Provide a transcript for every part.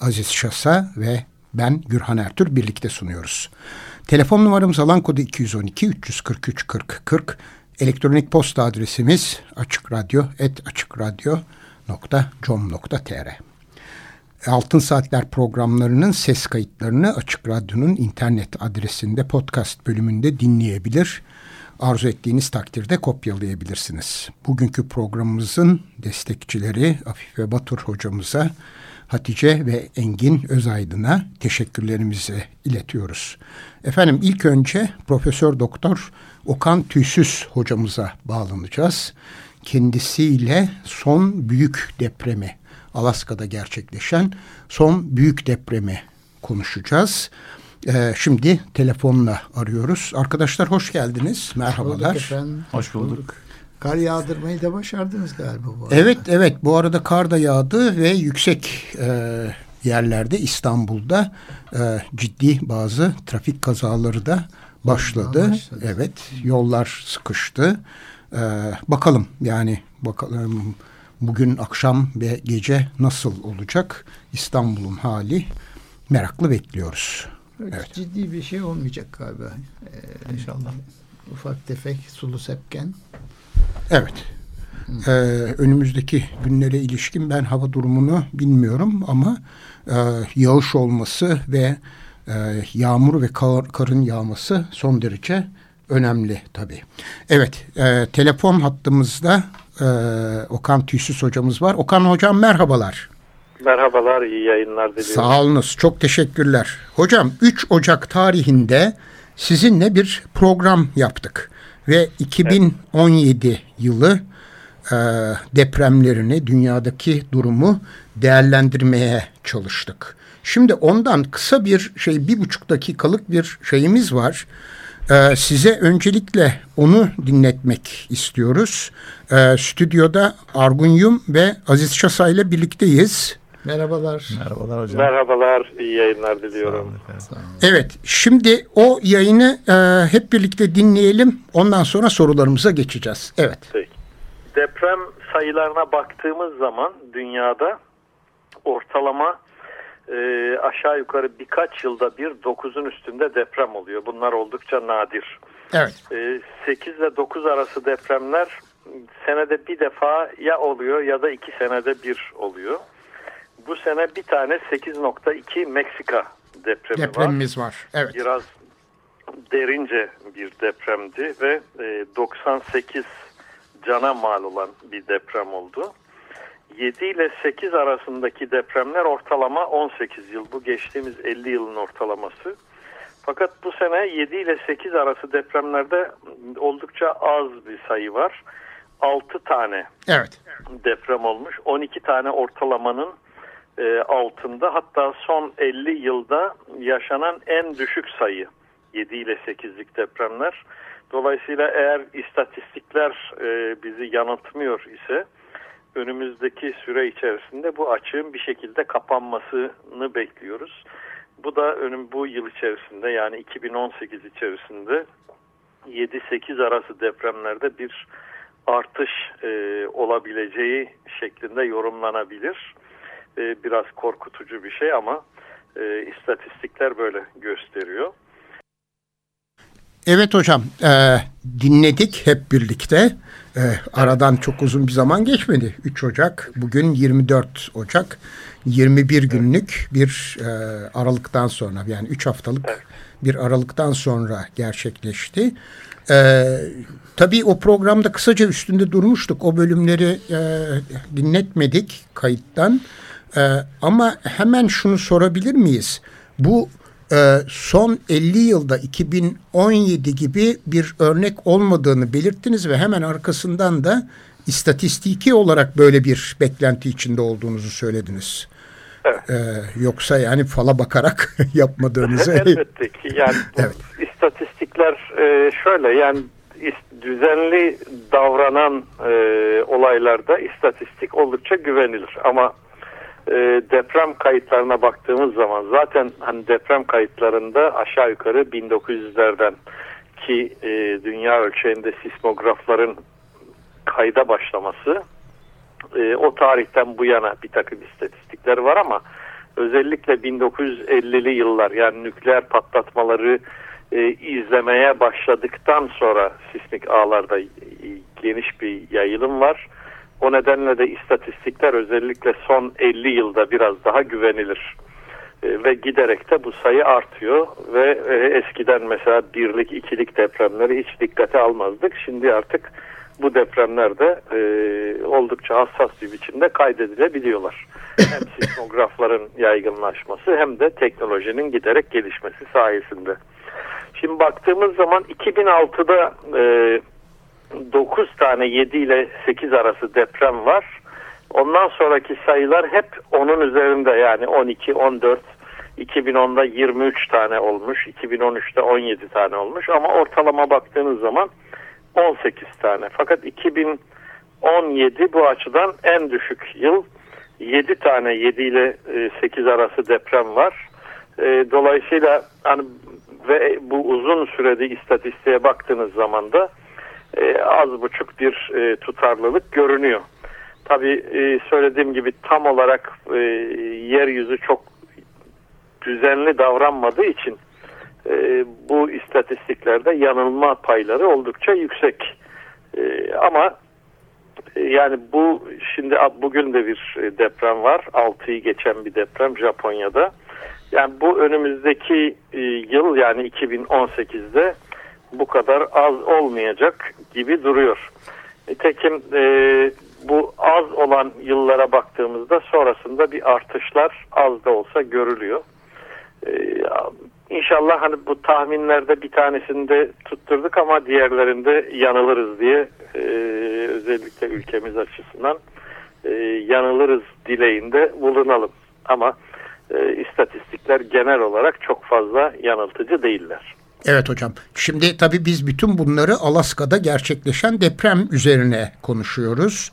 Aziz Şasa ve ben Gürhan Ertür birlikte sunuyoruz. Telefon numaramız alan kodu 212 343 40 40. Elektronik posta adresimiz açıkradyo.com.tr Altın Saatler programlarının ses kayıtlarını Açık Radyo'nun internet adresinde podcast bölümünde dinleyebilir. Arzu ettiğiniz takdirde kopyalayabilirsiniz. Bugünkü programımızın destekçileri Afife Batur hocamıza Hatice ve Engin Özaydın'a teşekkürlerimizi iletiyoruz. Efendim ilk önce Profesör Doktor Okan Tüysüz hocamıza bağlanacağız. Kendisiyle son büyük depremi, Alaska'da gerçekleşen son büyük depremi konuşacağız. Ee, şimdi telefonla arıyoruz. Arkadaşlar hoş geldiniz. Merhabalar. Hoş bulduk efendim. Hoş bulduk. Kar yağdırmayı da başardınız galiba bu arada. Evet evet bu arada kar da yağdı ve yüksek e, yerlerde İstanbul'da e, ciddi bazı trafik kazaları da başladı. başladı. Evet yollar sıkıştı. E, bakalım yani bakalım bugün akşam ve gece nasıl olacak İstanbul'un hali meraklı bekliyoruz. Evet. Ciddi bir şey olmayacak galiba. Ee, İnşallah. Ufak tefek sulu sepken. Evet. Ee, önümüzdeki günlere ilişkin ben hava durumunu bilmiyorum ama e, yağış olması ve e, yağmur ve kar, karın yağması son derece önemli tabii. Evet, e, telefon hattımızda e, Okan Tüysüz hocamız var. Okan hocam merhabalar. Merhabalar, iyi yayınlar diliyorum. Sağ olunuz, çok teşekkürler. Hocam 3 Ocak tarihinde sizinle bir program yaptık ve 2017 evet. yılı e, depremlerini, dünyadaki durumu değerlendirmeye çalıştık. Şimdi ondan kısa bir şey, bir buçuk dakikalık bir şeyimiz var. Ee, size öncelikle onu dinletmek istiyoruz. Ee, stüdyoda Argun Yum ve Aziz Şasa ile birlikteyiz. Merhabalar. Merhabalar hocam. Merhabalar, iyi yayınlar diliyorum. Sağ olun, evet, şimdi o yayını e, hep birlikte dinleyelim. Ondan sonra sorularımıza geçeceğiz. Evet. Peki. Deprem sayılarına baktığımız zaman dünyada ortalama e, aşağı yukarı birkaç yılda bir 9'un üstünde deprem oluyor. Bunlar oldukça nadir. Evet. E, 8 ile 9 arası depremler senede bir defa ya oluyor ya da iki senede bir oluyor. Bu sene bir tane 8.2 Meksika depremi Depremimiz var. var. Evet. Biraz derince bir depremdi ve e, 98 cana mal olan bir deprem oldu. 7 ile 8 arasındaki depremler ortalama 18 yıl. Bu geçtiğimiz 50 yılın ortalaması. Fakat bu sene 7 ile 8 arası depremlerde oldukça az bir sayı var. 6 tane evet. deprem olmuş. 12 tane ortalamanın e, altında. Hatta son 50 yılda yaşanan en düşük sayı 7 ile 8'lik depremler. Dolayısıyla eğer istatistikler e, bizi yanıltmıyor ise önümüzdeki süre içerisinde bu açığın bir şekilde kapanmasını bekliyoruz. Bu da önüm bu yıl içerisinde yani 2018 içerisinde 7-8 arası depremlerde bir artış e, olabileceği şeklinde yorumlanabilir. E, biraz korkutucu bir şey ama e, istatistikler böyle gösteriyor. Evet hocam e, dinledik hep birlikte. E, aradan çok uzun bir zaman geçmedi. 3 Ocak bugün 24 Ocak 21 günlük bir e, aralıktan sonra yani 3 haftalık evet. bir aralıktan sonra gerçekleşti. E, tabii o programda kısaca üstünde durmuştuk. O bölümleri e, dinletmedik kayıttan. E, ama hemen şunu sorabilir miyiz? Bu e, son 50 yılda 2017 gibi bir örnek olmadığını belirttiniz ve hemen arkasından da istatistiki olarak böyle bir beklenti içinde olduğunuzu söylediniz. Evet. Ee, yoksa yani fala bakarak yapmadığınızı. Elbette ki yani evet. istatistikler e, şöyle yani düzenli davranan e, olaylarda istatistik oldukça güvenilir ama e, deprem kayıtlarına baktığımız zaman zaten hani deprem kayıtlarında aşağı yukarı 1900'lerden ki e, dünya ölçeğinde sismografların kayda başlaması e, o tarihten bu yana bir takım istatistikler var ama özellikle 1950'li yıllar yani nükleer patlatmaları e, izlemeye başladıktan sonra sismik ağlarda geniş bir yayılım var. O nedenle de istatistikler özellikle son 50 yılda biraz daha güvenilir. E, ve giderek de bu sayı artıyor ve e, eskiden mesela birlik ikilik depremleri hiç dikkate almazdık. Şimdi artık bu depremlerde e, oldukça hassas bir biçimde kaydedilebiliyorlar. Hem sismografların yaygınlaşması hem de teknolojinin giderek gelişmesi sayesinde. Şimdi baktığımız zaman 2006'da e, 9 tane 7 ile 8 arası deprem var. Ondan sonraki sayılar hep onun üzerinde yani 12, 14, 2010'da 23 tane olmuş, 2013'te 17 tane olmuş ama ortalama baktığınız zaman 18 tane. Fakat 2017 bu açıdan en düşük yıl. 7 tane 7 ile 8 e, arası deprem var. E, dolayısıyla hani ve bu uzun sürede istatistiğe baktığınız zaman da e, az buçuk bir tutarlılık görünüyor. Tabii söylediğim gibi tam olarak yeryüzü çok düzenli davranmadığı için e, bu istatistiklerde yanılma payları oldukça yüksek. E, ama e, yani bu şimdi bugün de bir e, deprem var. 6'yı geçen bir deprem Japonya'da. Yani bu önümüzdeki e, yıl yani 2018'de bu kadar az olmayacak gibi duruyor. Nitekim e, bu az olan yıllara baktığımızda sonrasında bir artışlar az da olsa görülüyor. E, İnşallah hani bu tahminlerde bir tanesinde tutturduk ama diğerlerinde yanılırız diye e, özellikle ülkemiz açısından e, yanılırız dileğinde bulunalım. Ama e, istatistikler genel olarak çok fazla yanıltıcı değiller. Evet hocam. Şimdi tabii biz bütün bunları Alaska'da gerçekleşen deprem üzerine konuşuyoruz.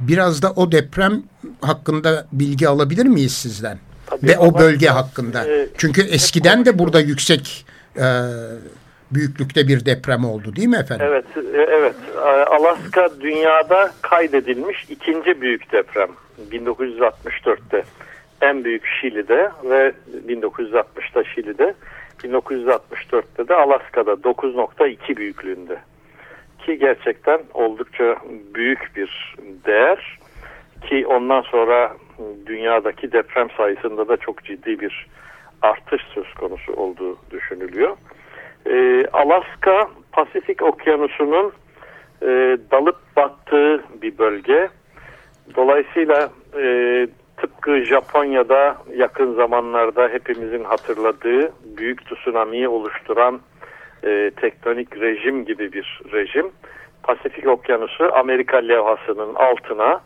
Biraz da o deprem hakkında bilgi alabilir miyiz sizden? Tabii Ve o bölge hakkında. E, Çünkü eskiden de burada yüksek e, büyüklükte bir deprem oldu değil mi efendim? Evet, e, evet. Alaska dünyada kaydedilmiş ikinci büyük deprem 1964'te. En büyük Şili'de ve 1960'ta Şili'de. 1964'te de Alaska'da 9.2 büyüklüğünde. Ki gerçekten oldukça büyük bir değer ki ondan sonra dünyadaki deprem sayısında da çok ciddi bir artış söz konusu olduğu düşünülüyor. Ee, Alaska Pasifik Okyanusu'nun e, dalıp battığı bir bölge. Dolayısıyla e, tıpkı Japonya'da yakın zamanlarda hepimizin hatırladığı büyük tsunami'yi oluşturan e, tektonik rejim gibi bir rejim. Pasifik Okyanusu Amerika levhasının altına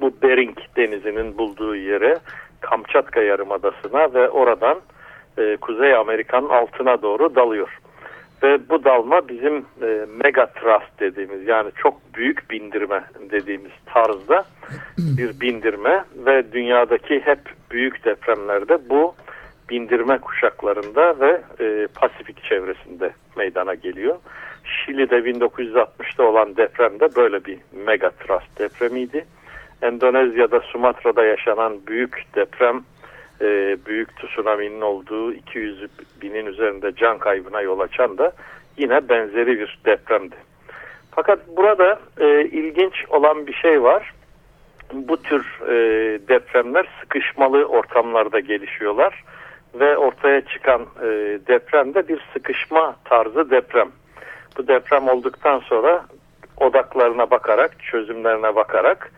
bu Bering denizinin bulduğu yere Kamçatka Yarımadası'na ve oradan e, Kuzey Amerika'nın altına doğru dalıyor. Ve bu dalma bizim e, megatrust dediğimiz yani çok büyük bindirme dediğimiz tarzda bir bindirme ve dünyadaki hep büyük depremlerde bu bindirme kuşaklarında ve e, Pasifik çevresinde meydana geliyor. Şili'de 1960'da olan deprem de böyle bir megatrust depremiydi. Endonezya'da Sumatra'da yaşanan büyük deprem e, büyük tsunami'nin olduğu 200 binin üzerinde can kaybına yol açan da yine benzeri bir depremdi. Fakat burada e, ilginç olan bir şey var. Bu tür e, depremler sıkışmalı ortamlarda gelişiyorlar ve ortaya çıkan e, depremde bir sıkışma tarzı deprem. Bu deprem olduktan sonra odaklarına bakarak, çözümlerine bakarak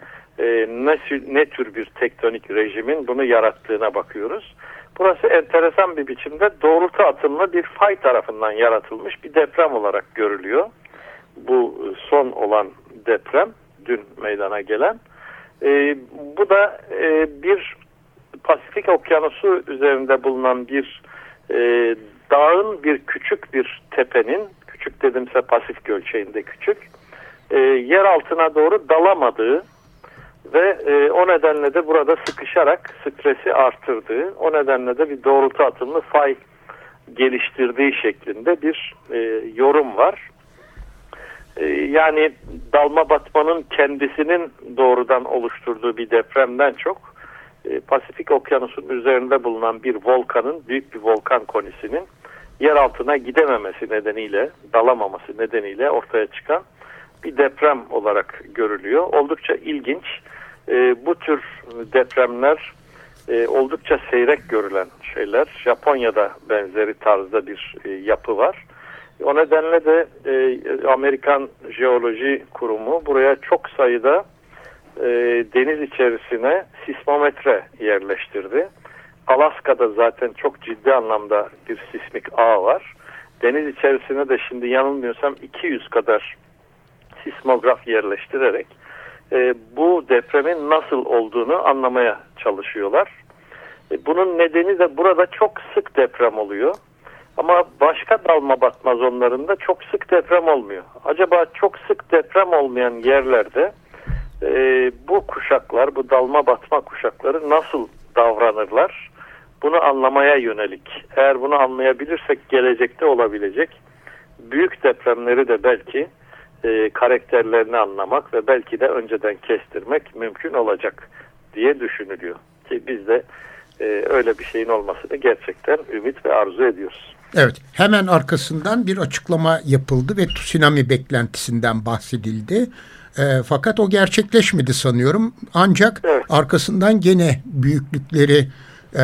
ne, ne tür bir tektonik rejimin bunu yarattığına bakıyoruz. Burası enteresan bir biçimde doğrultu atımlı bir fay tarafından yaratılmış bir deprem olarak görülüyor. Bu son olan deprem dün meydana gelen. E, bu da e, bir Pasifik Okyanusu üzerinde bulunan bir e, dağın bir küçük bir tepenin, küçük dedimse Pasifik ölçeğinde küçük, e, yer altına doğru dalamadığı ve e, o nedenle de burada sıkışarak stresi arttırdığı, o nedenle de bir doğrultu atımlı fay geliştirdiği şeklinde bir e, yorum var. E, yani dalma batmanın kendisinin doğrudan oluşturduğu bir depremden çok e, Pasifik Okyanusu'nun üzerinde bulunan bir volkanın, büyük bir volkan konisinin yer altına gidememesi nedeniyle, dalamaması nedeniyle ortaya çıkan bir deprem olarak görülüyor. Oldukça ilginç. E, bu tür depremler e, oldukça seyrek görülen şeyler. Japonya'da benzeri tarzda bir e, yapı var. O nedenle de e, Amerikan Jeoloji Kurumu buraya çok sayıda e, deniz içerisine sismometre yerleştirdi. Alaska'da zaten çok ciddi anlamda bir sismik ağ var. Deniz içerisine de şimdi yanılmıyorsam 200 kadar sismograf yerleştirerek e, bu depremin nasıl olduğunu anlamaya çalışıyorlar. E, bunun nedeni de burada çok sık deprem oluyor. Ama başka dalma batma zonlarında çok sık deprem olmuyor. Acaba çok sık deprem olmayan yerlerde e, bu kuşaklar, bu dalma batma kuşakları nasıl davranırlar? Bunu anlamaya yönelik. Eğer bunu anlayabilirsek gelecekte olabilecek büyük depremleri de belki e, karakterlerini anlamak ve belki de önceden kestirmek mümkün olacak diye düşünülüyor. Ki biz de e, öyle bir şeyin olmasını gerçekten ümit ve arzu ediyoruz. Evet hemen arkasından bir açıklama yapıldı ve tsunami beklentisinden bahsedildi. E, fakat o gerçekleşmedi sanıyorum. Ancak evet. arkasından gene büyüklükleri e,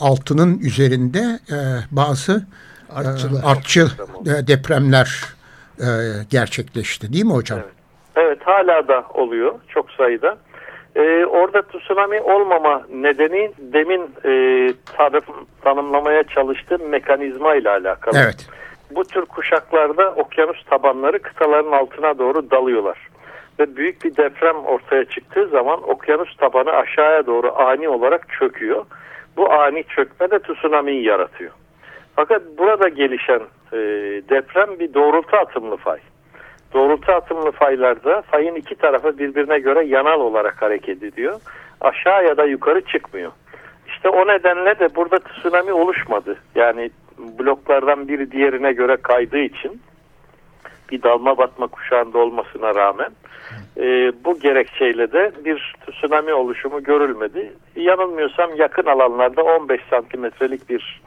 altının üzerinde e, bazı e, artçı e, depremler e, gerçekleşti değil mi hocam? Evet. evet hala da oluyor çok sayıda. Ee, orada tsunami olmama nedeni demin e, tarif, tanımlamaya çalıştığım mekanizma ile alakalı. Evet. Bu tür kuşaklarda okyanus tabanları kıtaların altına doğru dalıyorlar. Ve büyük bir deprem ortaya çıktığı zaman okyanus tabanı aşağıya doğru ani olarak çöküyor. Bu ani çökme de tsunami'yi yaratıyor. Fakat burada gelişen e, deprem bir doğrultu atımlı fay. Doğrultu atımlı faylarda fayın iki tarafı birbirine göre yanal olarak hareket ediyor. Aşağı ya da yukarı çıkmıyor. İşte o nedenle de burada tsunami oluşmadı. Yani bloklardan biri diğerine göre kaydığı için bir dalma batma kuşağında olmasına rağmen e, bu gerekçeyle de bir tsunami oluşumu görülmedi. Yanılmıyorsam yakın alanlarda 15 santimetrelik bir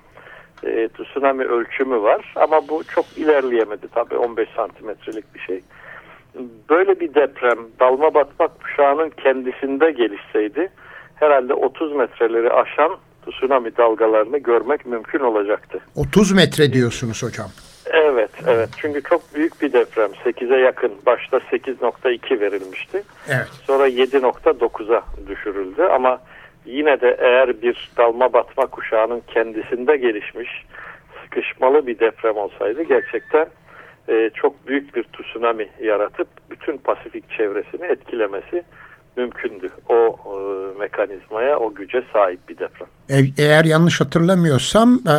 e, tsunami ölçümü var ama bu çok ilerleyemedi tabii 15 santimetrelik bir şey. Böyle bir deprem dalma batmak kuşağının kendisinde gelişseydi herhalde 30 metreleri aşan tsunami dalgalarını görmek mümkün olacaktı. 30 metre diyorsunuz hocam. Evet, evet. Çünkü çok büyük bir deprem. 8'e yakın. Başta 8.2 verilmişti. Evet. Sonra 7.9'a düşürüldü ama yine de eğer bir dalma batma kuşağının kendisinde gelişmiş sıkışmalı bir deprem olsaydı gerçekten e, çok büyük bir tsunami yaratıp bütün Pasifik çevresini etkilemesi mümkündü. O e, mekanizmaya, o güce sahip bir deprem. E, eğer yanlış hatırlamıyorsam e,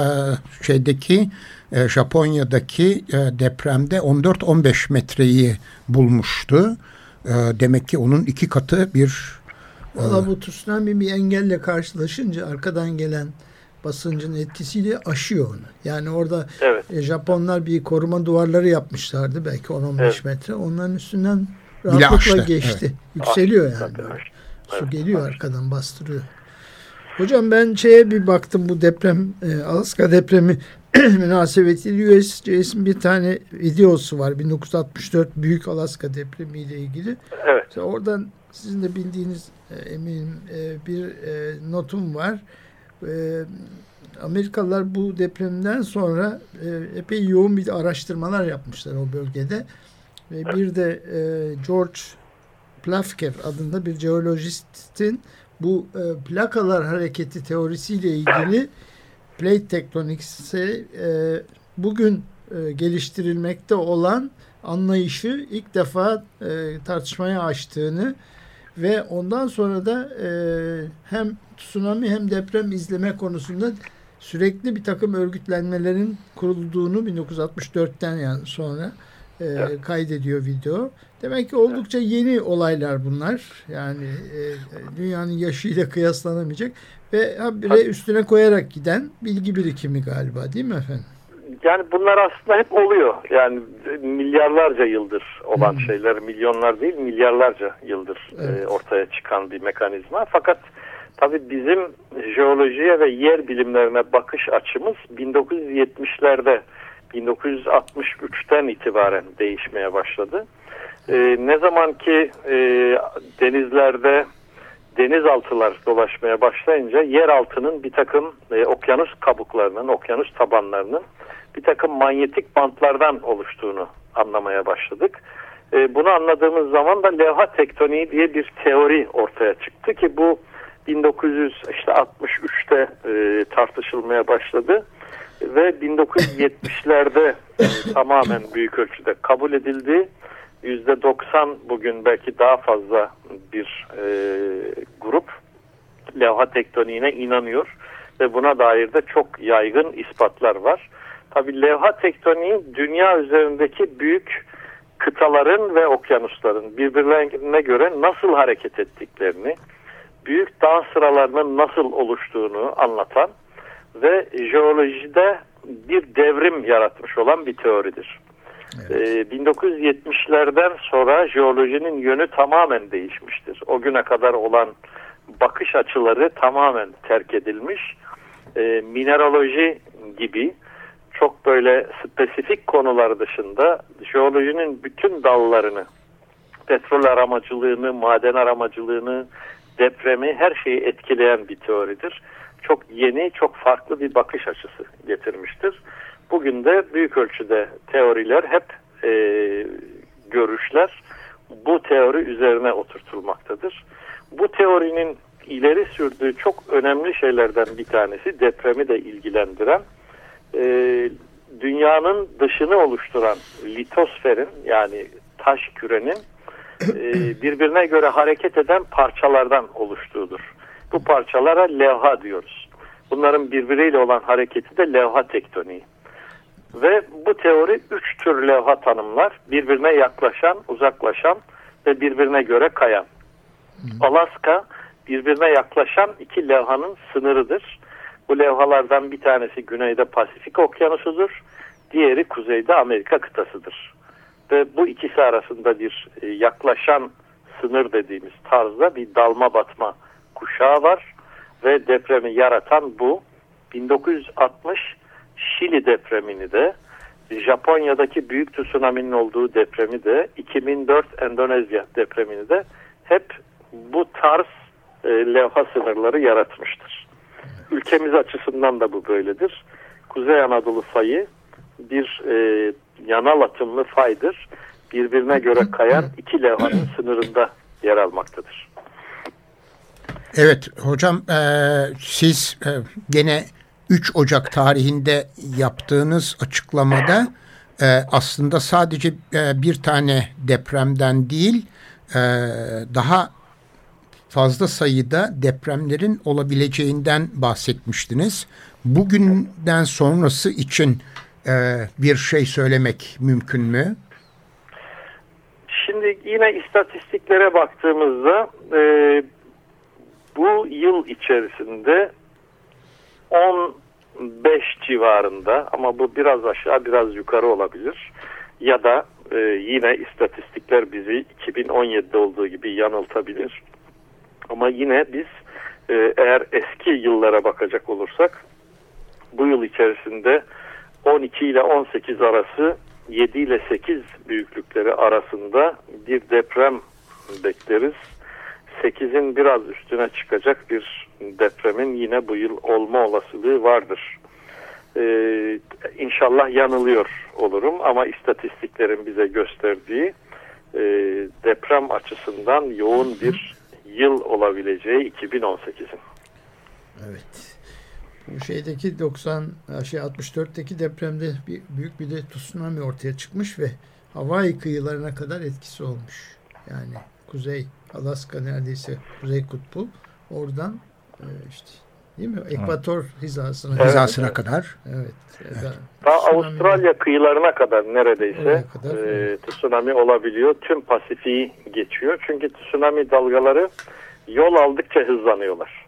şeydeki e, Japonya'daki e, depremde 14-15 metreyi bulmuştu. E, demek ki onun iki katı bir Valla bu tsunami bir engelle karşılaşınca arkadan gelen basıncın etkisiyle aşıyor onu. Yani orada evet. e, Japonlar bir koruma duvarları yapmışlardı belki 10-15 evet. metre. Onların üstünden rahatlıkla geçti. Evet. Yükseliyor yani. Böyle. Su geliyor arkadan bastırıyor. Hocam ben şeye bir baktım bu deprem e, Alaska depremi münasebetiyle USGS'in bir tane videosu var. 1964 Büyük Alaska depremi ile ilgili. Evet. İşte oradan sizin de bildiğiniz eminim e, bir e, notum var. Amerikalılar bu depremden sonra epey yoğun bir araştırmalar yapmışlar o bölgede. Ve bir de George Plafker adında bir jeolojistin bu plakalar hareketi teorisiyle ilgili plate tektonikse bugün geliştirilmekte olan anlayışı ilk defa tartışmaya açtığını ve ondan sonra da e, hem tsunami hem deprem izleme konusunda sürekli bir takım örgütlenmelerin kurulduğunu 1964'ten yani sonra e, evet. kaydediyor video. Demek ki oldukça yeni olaylar bunlar. Yani e, dünyanın yaşıyla kıyaslanamayacak ve habire üstüne koyarak giden bilgi birikimi galiba değil mi efendim? Yani bunlar aslında hep oluyor. Yani milyarlarca yıldır olan hmm. şeyler, milyonlar değil milyarlarca yıldır e, evet. e, ortaya çıkan bir mekanizma. Fakat tabii bizim jeolojiye ve yer bilimlerine bakış açımız 1970'lerde 1963'ten itibaren değişmeye başladı. E, ne zaman ki e, denizlerde denizaltılar dolaşmaya başlayınca yer altının bir takım e, okyanus kabuklarının, okyanus tabanlarının bir takım manyetik bantlardan oluştuğunu anlamaya başladık. E, bunu anladığımız zaman da levha tektoniği diye bir teori ortaya çıktı ki bu 1963'te e, tartışılmaya başladı ve 1970'lerde e, tamamen büyük ölçüde kabul edildi. %90 bugün belki daha fazla bir e, grup levha tektoniğine inanıyor ve buna dair de çok yaygın ispatlar var. Tabi levha tektoniği dünya üzerindeki büyük kıtaların ve okyanusların birbirlerine göre nasıl hareket ettiklerini, büyük dağ sıralarının nasıl oluştuğunu anlatan ve jeolojide bir devrim yaratmış olan bir teoridir. Evet. Ee, 1970'lerden sonra jeolojinin yönü tamamen değişmiştir. O güne kadar olan bakış açıları tamamen terk edilmiş. Ee, mineraloji gibi çok böyle spesifik konular dışında jeolojinin bütün dallarını, petrol aramacılığını, maden aramacılığını, depremi her şeyi etkileyen bir teoridir. Çok yeni, çok farklı bir bakış açısı getirmiştir. Bugün de büyük ölçüde teoriler hep e, görüşler bu teori üzerine oturtulmaktadır. Bu teorinin ileri sürdüğü çok önemli şeylerden bir tanesi depremi de ilgilendiren e, dünyanın dışını oluşturan litosferin yani taş kürenin e, birbirine göre hareket eden parçalardan oluştuğudur. Bu parçalara levha diyoruz. Bunların birbiriyle olan hareketi de levha tektoniği. Ve bu teori üç tür levha tanımlar. Birbirine yaklaşan, uzaklaşan ve birbirine göre kayan. Alaska birbirine yaklaşan iki levhanın sınırıdır. Bu levhalardan bir tanesi güneyde Pasifik okyanusudur. Diğeri kuzeyde Amerika kıtasıdır. Ve bu ikisi arasında bir e, yaklaşan sınır dediğimiz tarzda bir dalma batma kuşağı var. Ve depremi yaratan bu 1960 Şili depremini de Japonya'daki büyük tsunami'nin olduğu depremi de 2004 Endonezya depremini de hep bu tarz e, levha sınırları yaratmıştır. Ülkemiz açısından da bu böyledir. Kuzey Anadolu fayı bir e, yanal atımlı faydır. Birbirine göre kayan iki levhanın sınırında yer almaktadır. Evet hocam e, siz e, gene 3 Ocak tarihinde yaptığınız açıklamada e, aslında sadece e, bir tane depremden değil e, daha fazla sayıda depremlerin olabileceğinden bahsetmiştiniz. Bugünden sonrası için e, bir şey söylemek mümkün mü? Şimdi yine istatistiklere baktığımızda e, bu yıl içerisinde 15 civarında ama bu biraz aşağı biraz yukarı olabilir. Ya da e, yine istatistikler bizi 2017'de olduğu gibi yanıltabilir. Ama yine biz e, eğer eski yıllara bakacak olursak bu yıl içerisinde 12 ile 18 arası 7 ile 8 büyüklükleri arasında bir deprem bekleriz. 8'in biraz üstüne çıkacak bir depremin yine bu yıl olma olasılığı vardır. Ee, inşallah yanılıyor olurum ama istatistiklerin bize gösterdiği e, deprem açısından yoğun bir yıl olabileceği 2018'in. Evet. Bu şeydeki 90 şey 64'teki depremde bir büyük bir de tsunami ortaya çıkmış ve Hawaii kıyılarına kadar etkisi olmuş. Yani kuzey Alaska neredeyse Kuzey Kutbu. Oradan e, işte değil mi? Ekvator hizasına, evet, hizasına kadar. Evet. evet. Daha Avustralya kıyılarına kadar neredeyse kadar, e, evet. tsunami olabiliyor. Tüm Pasifik'i geçiyor. Çünkü tsunami dalgaları yol aldıkça hızlanıyorlar.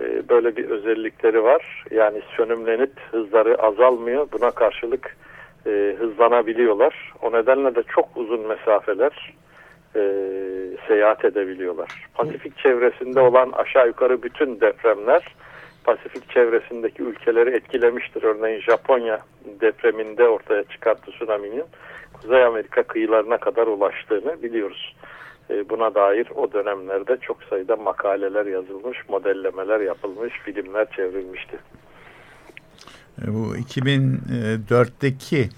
E, böyle bir özellikleri var. Yani sönümlenip hızları azalmıyor. Buna karşılık e, hızlanabiliyorlar. O nedenle de çok uzun mesafeler e, seyahat edebiliyorlar. Pasifik çevresinde olan aşağı yukarı bütün depremler Pasifik çevresindeki ülkeleri etkilemiştir. Örneğin Japonya depreminde ortaya çıkarttı tsunami'nin Kuzey Amerika kıyılarına kadar ulaştığını biliyoruz. E, buna dair o dönemlerde çok sayıda makaleler yazılmış, modellemeler yapılmış, filmler çevrilmişti. E, bu 2004'teki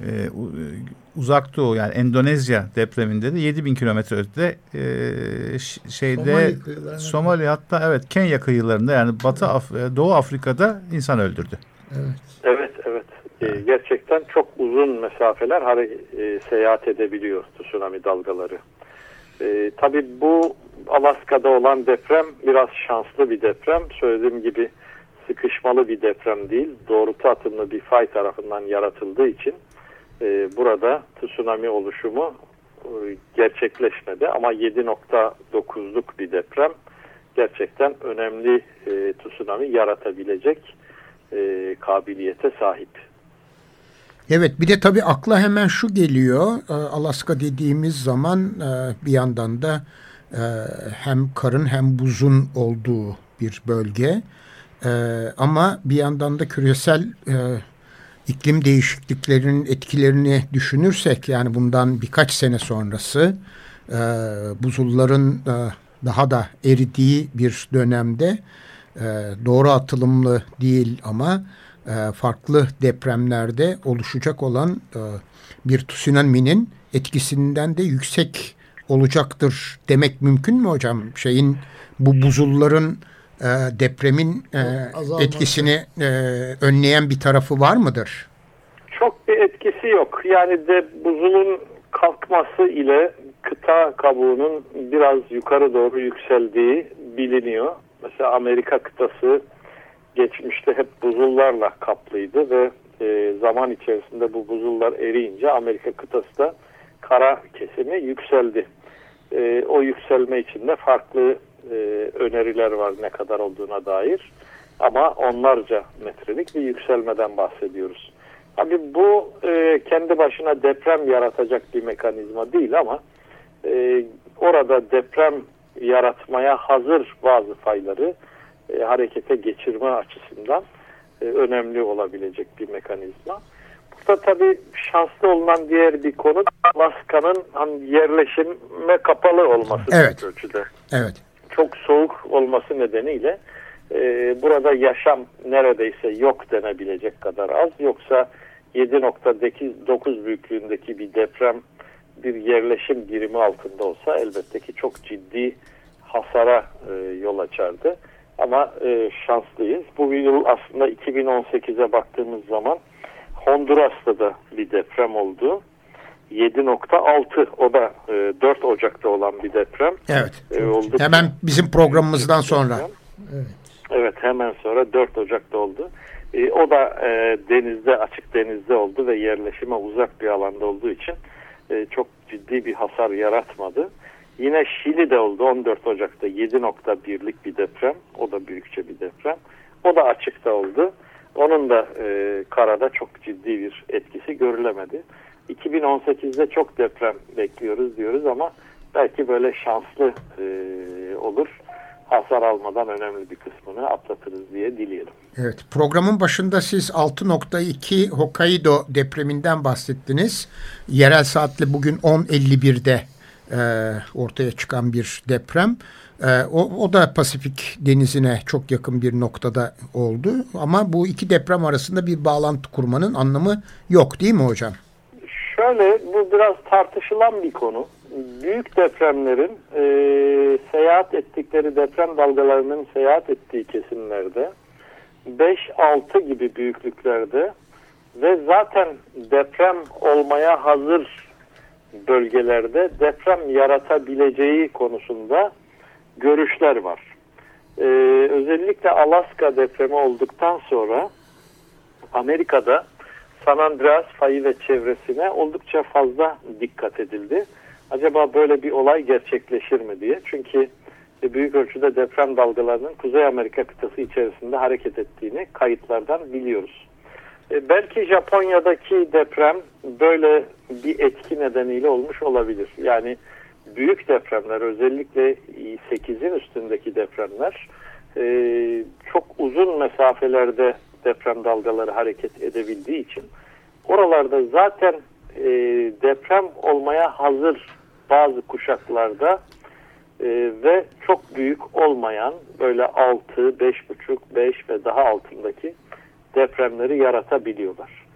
e, uzak doğu yani Endonezya depreminde de 7000 kilometre ötede e, şeyde Somali, Somali hatta evet Kenya kıyılarında yani Batı Af Doğu Afrika'da insan öldürdü. Evet evet. evet. E, gerçekten çok uzun mesafeler e, seyahat edebiliyor tsunami dalgaları. E, tabii bu Alaska'da olan deprem biraz şanslı bir deprem. Söylediğim gibi sıkışmalı bir deprem değil. Doğrultu atımlı bir fay tarafından yaratıldığı için e, burada tsunami oluşumu e, gerçekleşmedi. Ama 7.9'luk bir deprem gerçekten önemli e, tsunami yaratabilecek e, kabiliyete sahip. Evet bir de tabii akla hemen şu geliyor. E, Alaska dediğimiz zaman e, bir yandan da e, hem karın hem buzun olduğu bir bölge. Ama bir yandan da küresel iklim değişikliklerinin etkilerini düşünürsek yani bundan birkaç sene sonrası buzulların daha da eridiği bir dönemde doğru atılımlı değil ama e, farklı depremlerde oluşacak olan e, bir tsunami'nin etkisinden de yüksek olacaktır demek mümkün mü hocam? Şeyin bu buzulların e, depremin etkisini önleyen bir tarafı var mıdır? Çok bir etkisi yok. Yani de buzulun kalkması ile kıta kabuğunun biraz yukarı doğru yükseldiği biliniyor. Mesela Amerika kıtası geçmişte hep buzullarla kaplıydı ve e, zaman içerisinde bu buzullar eriyince Amerika kıtası da kara kesimi yükseldi. E, o yükselme içinde farklı e, öneriler var ne kadar olduğuna dair. Ama onlarca metrelik bir yükselmeden bahsediyoruz. Tabii bu e, kendi başına deprem yaratacak bir mekanizma değil ama e, orada deprem yaratmaya hazır bazı fayları e, harekete geçirme açısından e, önemli olabilecek bir mekanizma. Burada tabii şanslı olunan diğer bir konu Alaska'nın hani yerleşime kapalı olması evet. ölçüde. Evet. Çok soğuk olması nedeniyle e, burada yaşam neredeyse yok denebilecek kadar az. Yoksa 7.9 büyüklüğündeki bir deprem bir yerleşim birimi altında olsa elbette ki çok ciddi hasara e, yol açardı. Ama e, şanslıyız. Bu yıl aslında 2018'e baktığımız zaman Honduras'ta da bir deprem oldu. 7.6 o da e, 4 Ocak'ta olan bir deprem. Evet. E, oldu. Hemen bizim programımızdan sonra. Evet. evet hemen sonra 4 Ocak'ta oldu. E, o da e, denizde açık denizde oldu ve yerleşime uzak bir alanda olduğu için e, çok ciddi bir hasar yaratmadı. Yine Şili'de oldu 14 Ocak'ta 7.1'lik bir deprem. O da büyükçe bir deprem. O da açıkta oldu. Onun da e, karada çok ciddi bir etkisi görülemedi. 2018'de çok deprem bekliyoruz diyoruz ama belki böyle şanslı e, olur. Hasar almadan önemli bir kısmını atlatırız diye dileyelim. Evet programın başında siz 6.2 Hokkaido depreminden bahsettiniz. Yerel saatle bugün 10.51'de e, ortaya çıkan bir deprem. E, o, o da Pasifik denizine çok yakın bir noktada oldu. Ama bu iki deprem arasında bir bağlantı kurmanın anlamı yok değil mi hocam? Şöyle bu biraz tartışılan bir konu. Büyük depremlerin e, seyahat ettikleri deprem dalgalarının seyahat ettiği kesimlerde 5-6 gibi büyüklüklerde ve zaten deprem olmaya hazır bölgelerde deprem yaratabileceği konusunda görüşler var. Ee, özellikle Alaska depremi olduktan sonra Amerika'da San Andreas fayı ve çevresine oldukça fazla dikkat edildi. Acaba böyle bir olay gerçekleşir mi diye. Çünkü büyük ölçüde deprem dalgalarının Kuzey Amerika kıtası içerisinde hareket ettiğini kayıtlardan biliyoruz. E, belki Japonya'daki deprem böyle bir etki nedeniyle olmuş olabilir. Yani büyük depremler özellikle 8'in üstündeki depremler e, çok uzun mesafelerde deprem dalgaları hareket edebildiği için oralarda zaten e, deprem olmaya hazır bazı kuşaklarda e, ve çok büyük olmayan böyle 6, 5,5, 5 ve daha altındaki depremleri yaratabiliyorlar.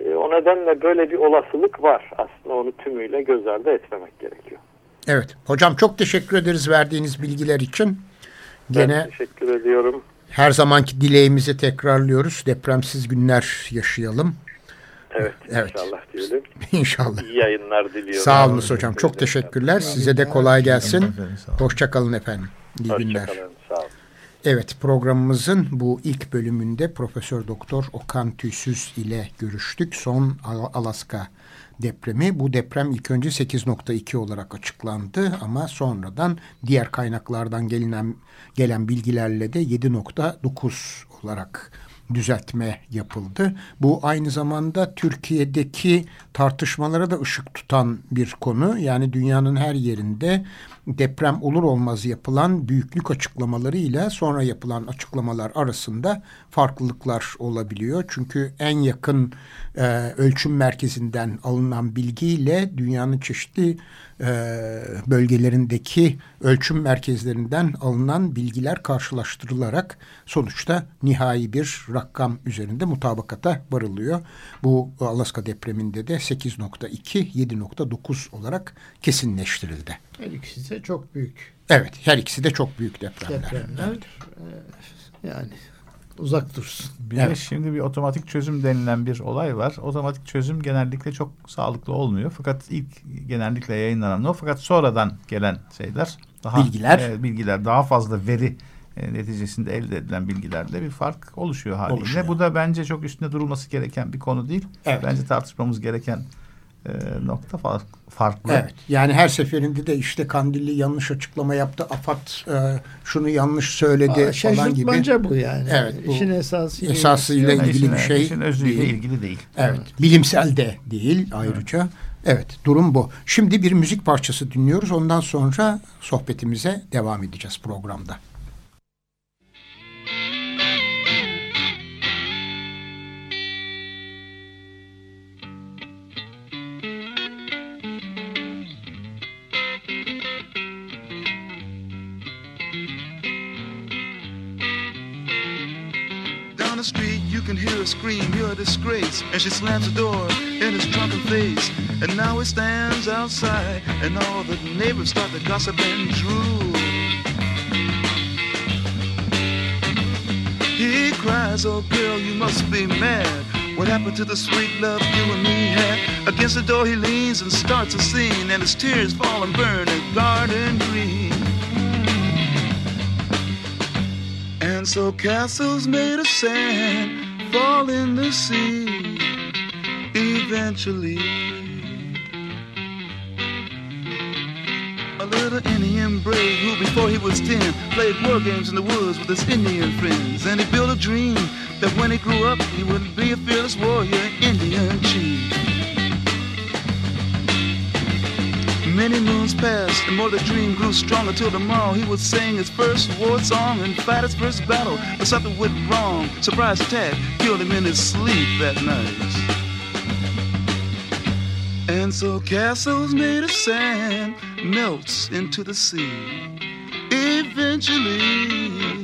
E, o nedenle böyle bir olasılık var. Aslında onu tümüyle göz ardı etmemek gerekiyor. Evet. Hocam çok teşekkür ederiz verdiğiniz bilgiler için. Gene ben teşekkür ediyorum. Her zamanki dileğimizi tekrarlıyoruz. Depremsiz günler yaşayalım. Evet, evet. inşallah diyelim. İnşallah. İyi yayınlar diliyorum. Sağ olun hocam. Çok teşekkürler. Size de kolay gelsin. Hoşçakalın efendim. İyi Hoşça günler. Kalın, sağ olun. Evet programımızın bu ilk bölümünde Profesör Doktor Okan Tüysüz ile görüştük. Son Alaska depremi. Bu deprem ilk önce 8.2 olarak açıklandı ama sonradan diğer kaynaklardan gelen gelen bilgilerle de 7.9 olarak düzeltme yapıldı. Bu aynı zamanda Türkiye'deki tartışmalara da ışık tutan bir konu. Yani dünyanın her yerinde deprem olur olmaz yapılan büyüklük açıklamalarıyla sonra yapılan açıklamalar arasında farklılıklar olabiliyor. Çünkü en yakın e, ölçüm merkezinden alınan bilgiyle dünyanın çeşitli bölgelerindeki ölçüm merkezlerinden alınan bilgiler karşılaştırılarak sonuçta nihai bir rakam üzerinde mutabakata varılıyor. Bu Alaska depreminde de 8.2 7.9 olarak kesinleştirildi. Her ikisi de çok büyük. Evet her ikisi de çok büyük depremler. Depremler evet. yani uzak dursun. Bir evet. de şimdi bir otomatik çözüm denilen bir olay var. Otomatik çözüm genellikle çok sağlıklı olmuyor. Fakat ilk genellikle yayınlanan o. Fakat sonradan gelen şeyler daha bilgiler e, bilgiler daha fazla veri e, neticesinde elde edilen bilgilerde bir fark oluşuyor haliyle. Oluşuyor. Bu da bence çok üstünde durulması gereken bir konu değil. Evet. Bence tartışmamız gereken e, nokta farklı. Evet. Yani her seferinde de işte Kandilli yanlış açıklama yaptı. AFAD e, şunu yanlış söyledi Aa, falan gibi. Bence bu yani. Evet. Bu işin esası esasıyla ilgili bir şey. İşin özüyle değil. ilgili değil. Evet. evet. Bilimsel de değil ayrıca. Evet. evet. Durum bu. Şimdi bir müzik parçası dinliyoruz. Ondan sonra sohbetimize devam edeceğiz programda. Can hear her scream, you're a disgrace. And she slams the door in his drunken face. And now he stands outside, and all the neighbors start to gossip and drool. He cries, oh girl, you must be mad. What happened to the sweet love you and me had? Against the door he leans and starts a scene, and his tears fall and burn a garden green. And so castles made of sand fall in the sea eventually. A little Indian brave who, before he was ten, played war games in the woods with his Indian friends. And he built a dream that when he grew up, he would be a fearless warrior, Indian chief. Many moons passed, and more the dream grew stronger till tomorrow he would sing his first war song and fight his first battle. But something went wrong. Surprise attack killed him in his sleep that night. And so castles made of sand melts into the sea. Eventually.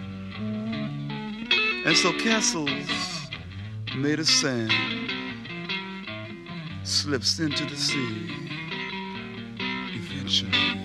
And so castles made of sand slips into the sea eventually.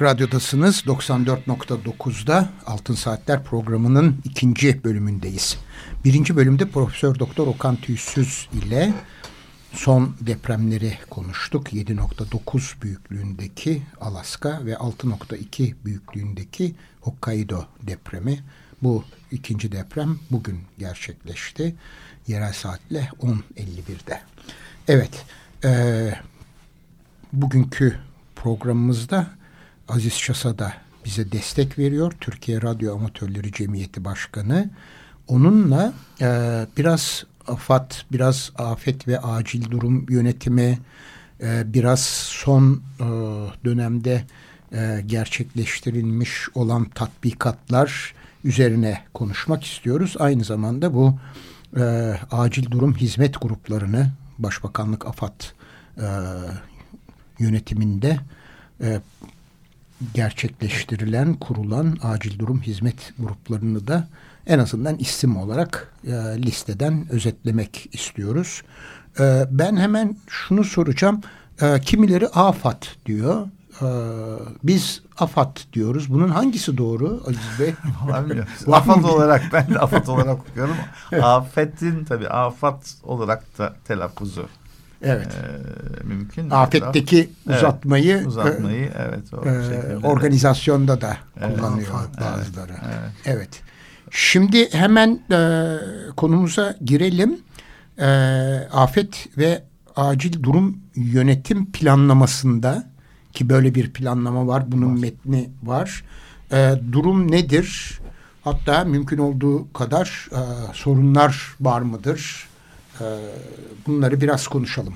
Açık Radyo'dasınız. 94.9'da Altın Saatler programının ikinci bölümündeyiz. Birinci bölümde Profesör Doktor Okan Tüysüz ile son depremleri konuştuk. 7.9 büyüklüğündeki Alaska ve 6.2 büyüklüğündeki Hokkaido depremi. Bu ikinci deprem bugün gerçekleşti. Yerel saatle 10.51'de. Evet, e, bugünkü programımızda Aziz Şasa da bize destek veriyor. Türkiye Radyo Amatörleri Cemiyeti Başkanı. Onunla e, biraz AFAD, biraz afet ve acil durum yönetimi, e, biraz son e, dönemde e, gerçekleştirilmiş olan tatbikatlar üzerine konuşmak istiyoruz. Aynı zamanda bu e, acil durum hizmet gruplarını Başbakanlık AFAD e, yönetiminde e, gerçekleştirilen, kurulan acil durum hizmet gruplarını da en azından isim olarak e, listeden özetlemek istiyoruz. E, ben hemen şunu soracağım. E, kimileri AFAD diyor. E, biz AFAD diyoruz. Bunun hangisi doğru Aziz Bey? AFAD olarak ben de AFAD olarak okuyorum. Afetin tabii AFAD olarak da telaffuzu Evet. E, mümkün. Afetteki evet, uzatmayı uzatmayı evet o e, organizasyonda da evet. kullanıyor evet, bazıları. Evet. evet. Şimdi hemen e, konumuza girelim. E, afet ve acil durum yönetim planlamasında ki böyle bir planlama var. Bunun var. metni var. E, durum nedir? Hatta mümkün olduğu kadar e, sorunlar var mıdır? E, bunları biraz konuşalım.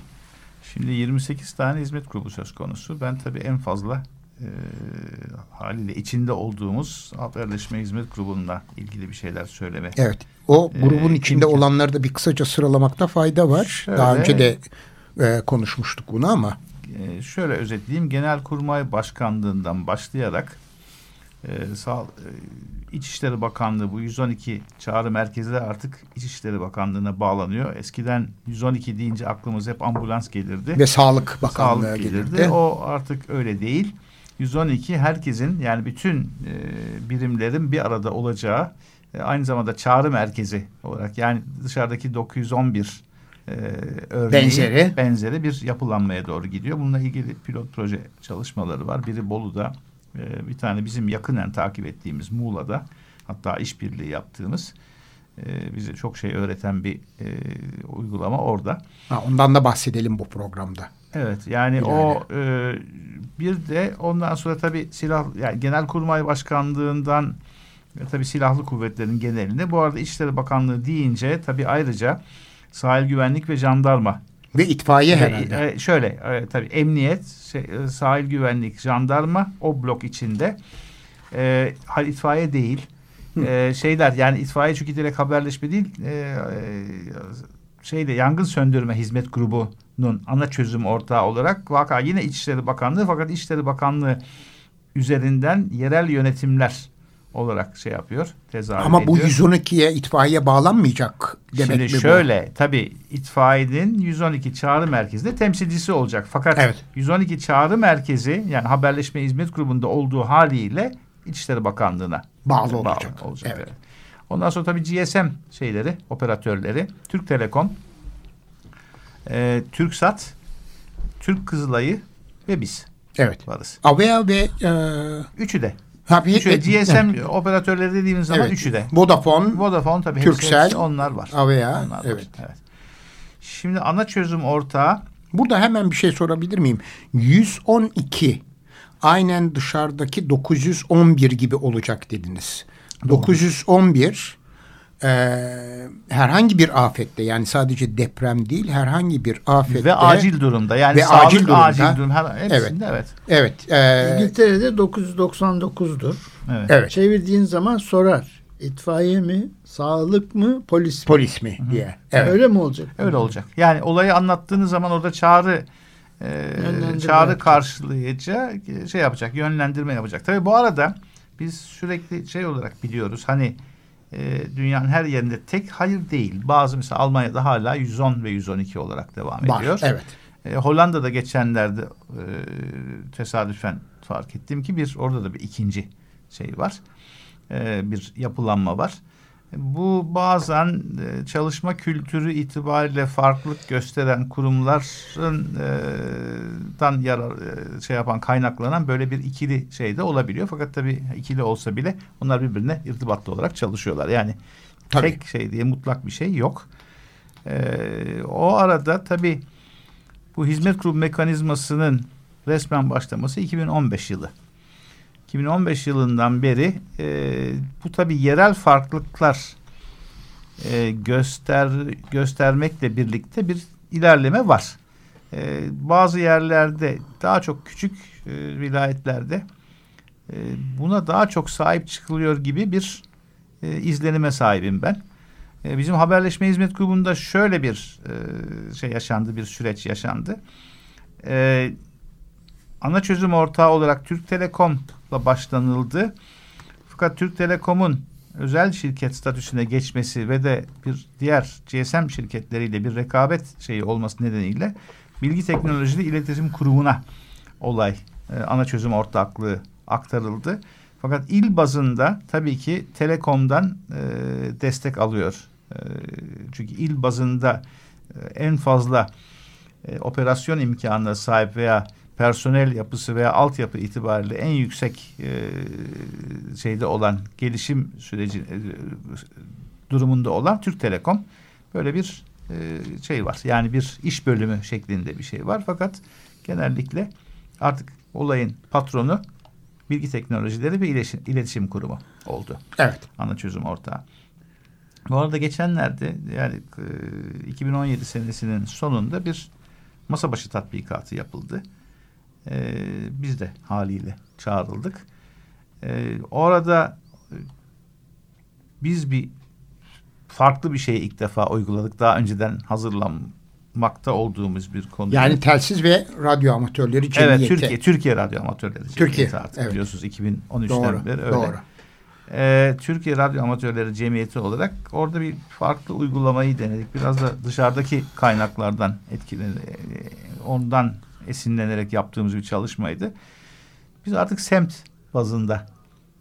Şimdi 28 tane hizmet grubu söz konusu. Ben tabii en fazla e, haliyle içinde olduğumuz haberleşme hizmet grubunla ilgili bir şeyler söyleme. Evet. O grubun ee, içinde imkan. olanları da bir kısaca sıralamakta fayda var. Şöyle, Daha önce de e, konuşmuştuk bunu ama. E, şöyle özetleyeyim. Genelkurmay Başkanlığından başlayarak e, sağ, e, İçişleri Bakanlığı bu 112 çağrı merkezi artık İçişleri Bakanlığı'na bağlanıyor. Eskiden 112 deyince aklımız hep ambulans gelirdi. Ve Sağlık Bakanlığı Sağlık gelirdi. gelirdi. O artık öyle değil. 112 herkesin yani bütün e, birimlerin bir arada olacağı e, aynı zamanda çağrı merkezi olarak yani dışarıdaki 911 e, örneği benzeri. benzeri bir yapılanmaya doğru gidiyor. Bununla ilgili pilot proje çalışmaları var. Biri Bolu'da e, bir tane bizim yakından takip ettiğimiz Muğla'da hatta işbirliği yaptığımız e, bize çok şey öğreten bir e, uygulama orada. Ha, ondan da bahsedelim bu programda. Evet yani, yani. o e, bir de ondan sonra tabii silah yani Genelkurmay Başkanlığından e, tabii silahlı kuvvetlerin genelinde bu arada İçişleri Bakanlığı deyince tabii ayrıca sahil güvenlik ve jandarma ve itfaiye herhalde. E, şöyle e, tabii emniyet, şey, e, sahil güvenlik, jandarma o blok içinde. E, itfaiye değil. E, şeyler yani itfaiye çünkü direkt haberleşme değil. E, e, şeyde yangın söndürme hizmet grubunun ana çözüm ortağı olarak vaka yine İçişleri Bakanlığı fakat İçişleri Bakanlığı üzerinden yerel yönetimler olarak şey yapıyor. Tezahür Ama ediyor. bu 112'ye itfaiye bağlanmayacak demek Şimdi mi bu? şöyle tabii itfaiyenin 112 çağrı merkezinde temsilcisi olacak. Fakat evet. 112 çağrı merkezi yani haberleşme hizmet grubunda olduğu haliyle İçişleri Bakanlığı'na bağlı olacak. Bağlı olacak evet. Ondan sonra tabii GSM şeyleri, operatörleri, Türk Telekom, e, TürkSat, Türk Kızılay'ı ve biz. Evet. Varız. Avea ve e... üçü de. Ha, bir, Şöyle GSM evet. operatörleri dediğimiz zaman evet. üçü de. Vodafone, Vodafone tabii Turkcell, hepsi, onlar var. Avea. Onlar evet. Var. evet. Şimdi ana çözüm ortağı. Burada hemen bir şey sorabilir miyim? 112 aynen dışarıdaki 911 gibi olacak dediniz. Doğru. 911 e, herhangi bir afette yani sadece deprem değil herhangi bir afette ve acil durumda yani ve acil durumda acil durum her, hepsinde evet. Evet. evet e, İngiltere'de 999'dur. Evet. evet. Çevirdiğin zaman sorar. İtfaiye mi, sağlık mı, polis mi? Polis mi Hı -hı. diye. Evet. Öyle mi olacak? Öyle olacak. Yani olayı anlattığınız zaman orada çağrı e, çağrı karşılayıcı şey yapacak, yönlendirme yapacak. Tabii bu arada biz sürekli şey olarak biliyoruz. Hani e, dünyanın her yerinde tek hayır değil. Bazı mesela Almanya'da hala 110 ve 112 olarak devam Var, ediyor. Evet. E, Hollanda'da geçenlerde e, tesadüfen fark ettim ki bir orada da bir ikinci şey var. E, bir yapılanma var. Bu bazen e, çalışma kültürü itibariyle farklılık gösteren kurumların e, dan yarar e, şey yapan kaynaklanan böyle bir ikili şey de olabiliyor. Fakat tabii ikili olsa bile onlar birbirine irtibatlı olarak çalışıyorlar. Yani tabii. tek şey diye mutlak bir şey yok. o arada tabii bu hizmet grubu mekanizmasının resmen başlaması 2015 yılı. 2015 yılından beri e, bu tabi yerel farklılıklar e, göster göstermekle birlikte bir ilerleme var. E, bazı yerlerde daha çok küçük e, vilayetlerde e, buna daha çok sahip çıkılıyor gibi bir e, izlenime sahibim ben. E, bizim haberleşme hizmet grubunda şöyle bir e, şey yaşandı, bir süreç yaşandı. E, ana çözüm ortağı olarak Türk Telekom'la başlanıldı. Fakat Türk Telekom'un özel şirket statüsüne geçmesi ve de bir diğer GSM şirketleriyle bir rekabet şeyi olması nedeniyle Bilgi Teknolojileri İletişim Kurumu'na olay e, ana çözüm ortaklığı aktarıldı. Fakat il bazında tabii ki Telekom'dan e, destek alıyor. E, çünkü il bazında e, en fazla e, operasyon imkanına sahip veya personel yapısı veya altyapı itibariyle en yüksek e, şeyde olan gelişim süreci e, durumunda olan Türk Telekom böyle bir e, şey var. Yani bir iş bölümü şeklinde bir şey var. Fakat genellikle artık olayın patronu bilgi teknolojileri ve iletişim, iletişim kurumu oldu. Evet. Ana çözüm ortağı. Bu arada geçenlerde yani e, 2017 senesinin sonunda bir masa başı tatbikatı yapıldı. E, biz de haliyle çağrıldık. E, orada e, biz bir farklı bir şeyi ilk defa uyguladık. Daha önceden hazırlanmakta olduğumuz bir konu. Yani telsiz ve radyo amatörleri cemiyeti. Evet Türkiye, Türkiye Radyo Amatörleri Türkiye, artık evet. biliyorsunuz 2013'ten doğru, beri öyle. Doğru. Ee, Türkiye Radyo Amatörleri Cemiyeti olarak orada bir farklı uygulamayı denedik. Biraz da dışarıdaki kaynaklardan etkilenerek, ondan esinlenerek yaptığımız bir çalışmaydı. Biz artık semt bazında